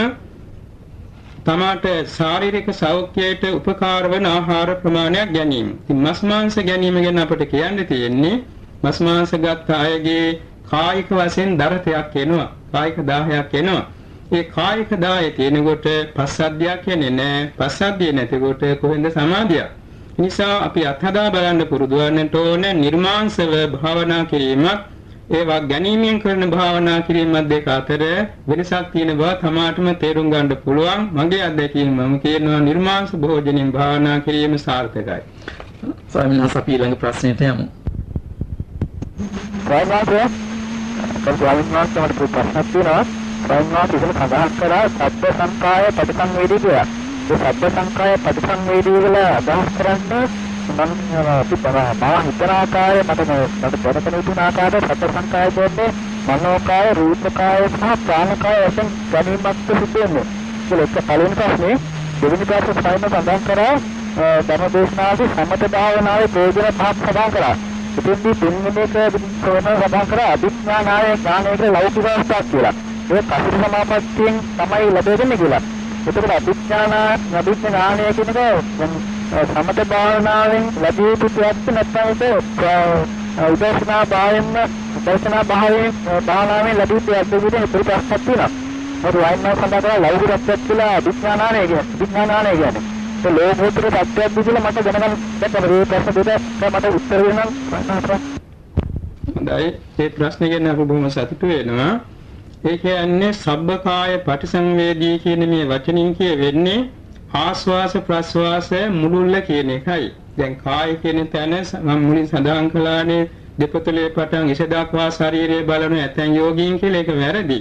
තමාට ශාරීරික සෞඛ්‍යයට උපකාර වන ආහාර ප්‍රමාණයක් ගැනීම. ඉතින් මස් මාංශ ගැනීම ගැන අපිට කියන්න තියෙන්නේ මස් මාංශ ගත් අයගේ කායික වශයෙන් දරතයක් එනවා. කායික දාහයක් එනවා. ඒ කායික දාහය තියෙනකොට පස්සද්ධියක් කියන්නේ නැහැ. පස්සද්ධිය නැතිකොට කොහෙන්ද සමාධිය? නිසා අපි අත්හදා බලන්න පුරුදු වෙන්නට ඕනේ නිර්මාංශව භාවනා කිරීමක් ඒවා ගැනීමෙන් කරන භාවනා කිරීම දෙක අතර වෙනසක් තියෙන බව තමාටම තේරුම් ගන්න පුළුවන්. මගේ අත්දැකීම මම කියනවා නිර්මාංශ භෝජනෙන් භාවනා කිරීම සාර්ථකයි. ස්වාමීන් වහන්සේ අපි ඊළඟ ප්‍රශ්නෙට යමු. ස්වාමීන් ස්වාමීන් වහන්සේ මට ප්‍රශ්නක් තියෙනවා. ස්වාමීන් වහන්සේ ඉතල සඳහන් කරා සබ්බ සංකාය පටිසංවේදී කියලා. ඒ සබ්බ සංකාය පටිසංවේදී කියලා අදහස් කරන්නේ මම අපි මම හිතන ආකාරය මට මට දැනගෙන ඉන්න ආකාරය සතර සංකාය කියන්නේ මනෝකාය රූපකාය සහ ප්‍රාණකාය වශයෙන් ගැනීමක් සිදු වෙන්නේ. ඒක පළවෙනි ප්‍රශ්නේ දෙවෙනි ප්‍රශ්නේ සායන සඳහන් කරා ධර්මදේශනාවේ සමත භාවනාවේ ප්‍රයෝජන පහක් සඳහන් කරා. ඉතින්දී තුන්වෙනි එක සඳහන් කරා අභිඥානාය ඥානයක ලෞකික අවස්ථාවක් කියලා. ඒ කසිර සමාපත්තියෙන් තමයි ලැබෙන්නේ කියලා. එතකොට අභිඥාන අභිඥානය කියන එක සමත භාවනාවෙන් ලැබිය යුතු ප්‍රයත්න නැත්නම් ඒක උදේශනා භාවයෙන් උදේශනා භාවයෙන් භාවනාවෙන් ලැබිය යුතු ප්‍රයත්න විදිහට ප්‍රශ්නක් තියෙනවා. මොකද වයින්නා සඳහන් කරලා ලෞකික සත්‍යයක් කියලා අභිඥානානය කියන්නේ. අභිඥානානය කියන්නේ. ඒ ලෝකෝත්තර සත්‍යයක් විදිහට මට දැනගන්න බැහැ. මේ ප්‍රශ්න දෙක මට උත්තර වෙනවා. හොඳයි. මේ ප්‍රශ්නේ ගැන අපි බොහොම සතුටු වෙනවා. ඒ කියන්නේ සබ්බකාය පටිසංවේදී කියන මේ වචනින් කියවෙන්නේ ආස්වාස ප්‍රස්වාස මුළුල්ල කියන එකයි. දැන් කාය කියන තැන මම මුලින් සඳහන් කළානේ දෙපතුලේ පටන් ඉස දක්වා ශරීරයේ බලන ඇතැන් යෝගීන් කියලා ඒක වැරදි.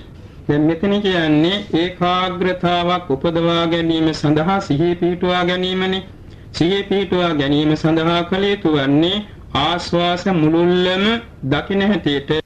දැන් මෙතන කියන්නේ ඒකාග්‍රතාවක් උපදවා ගැනීම සඳහා සිහිය පිහිටුවා ගැනීමනේ. සිහිය පිහිටුවා ගැනීම සඳහා කළ යුතු වන්නේ ආස්වාස මුළුල්ලම දකින හැටියට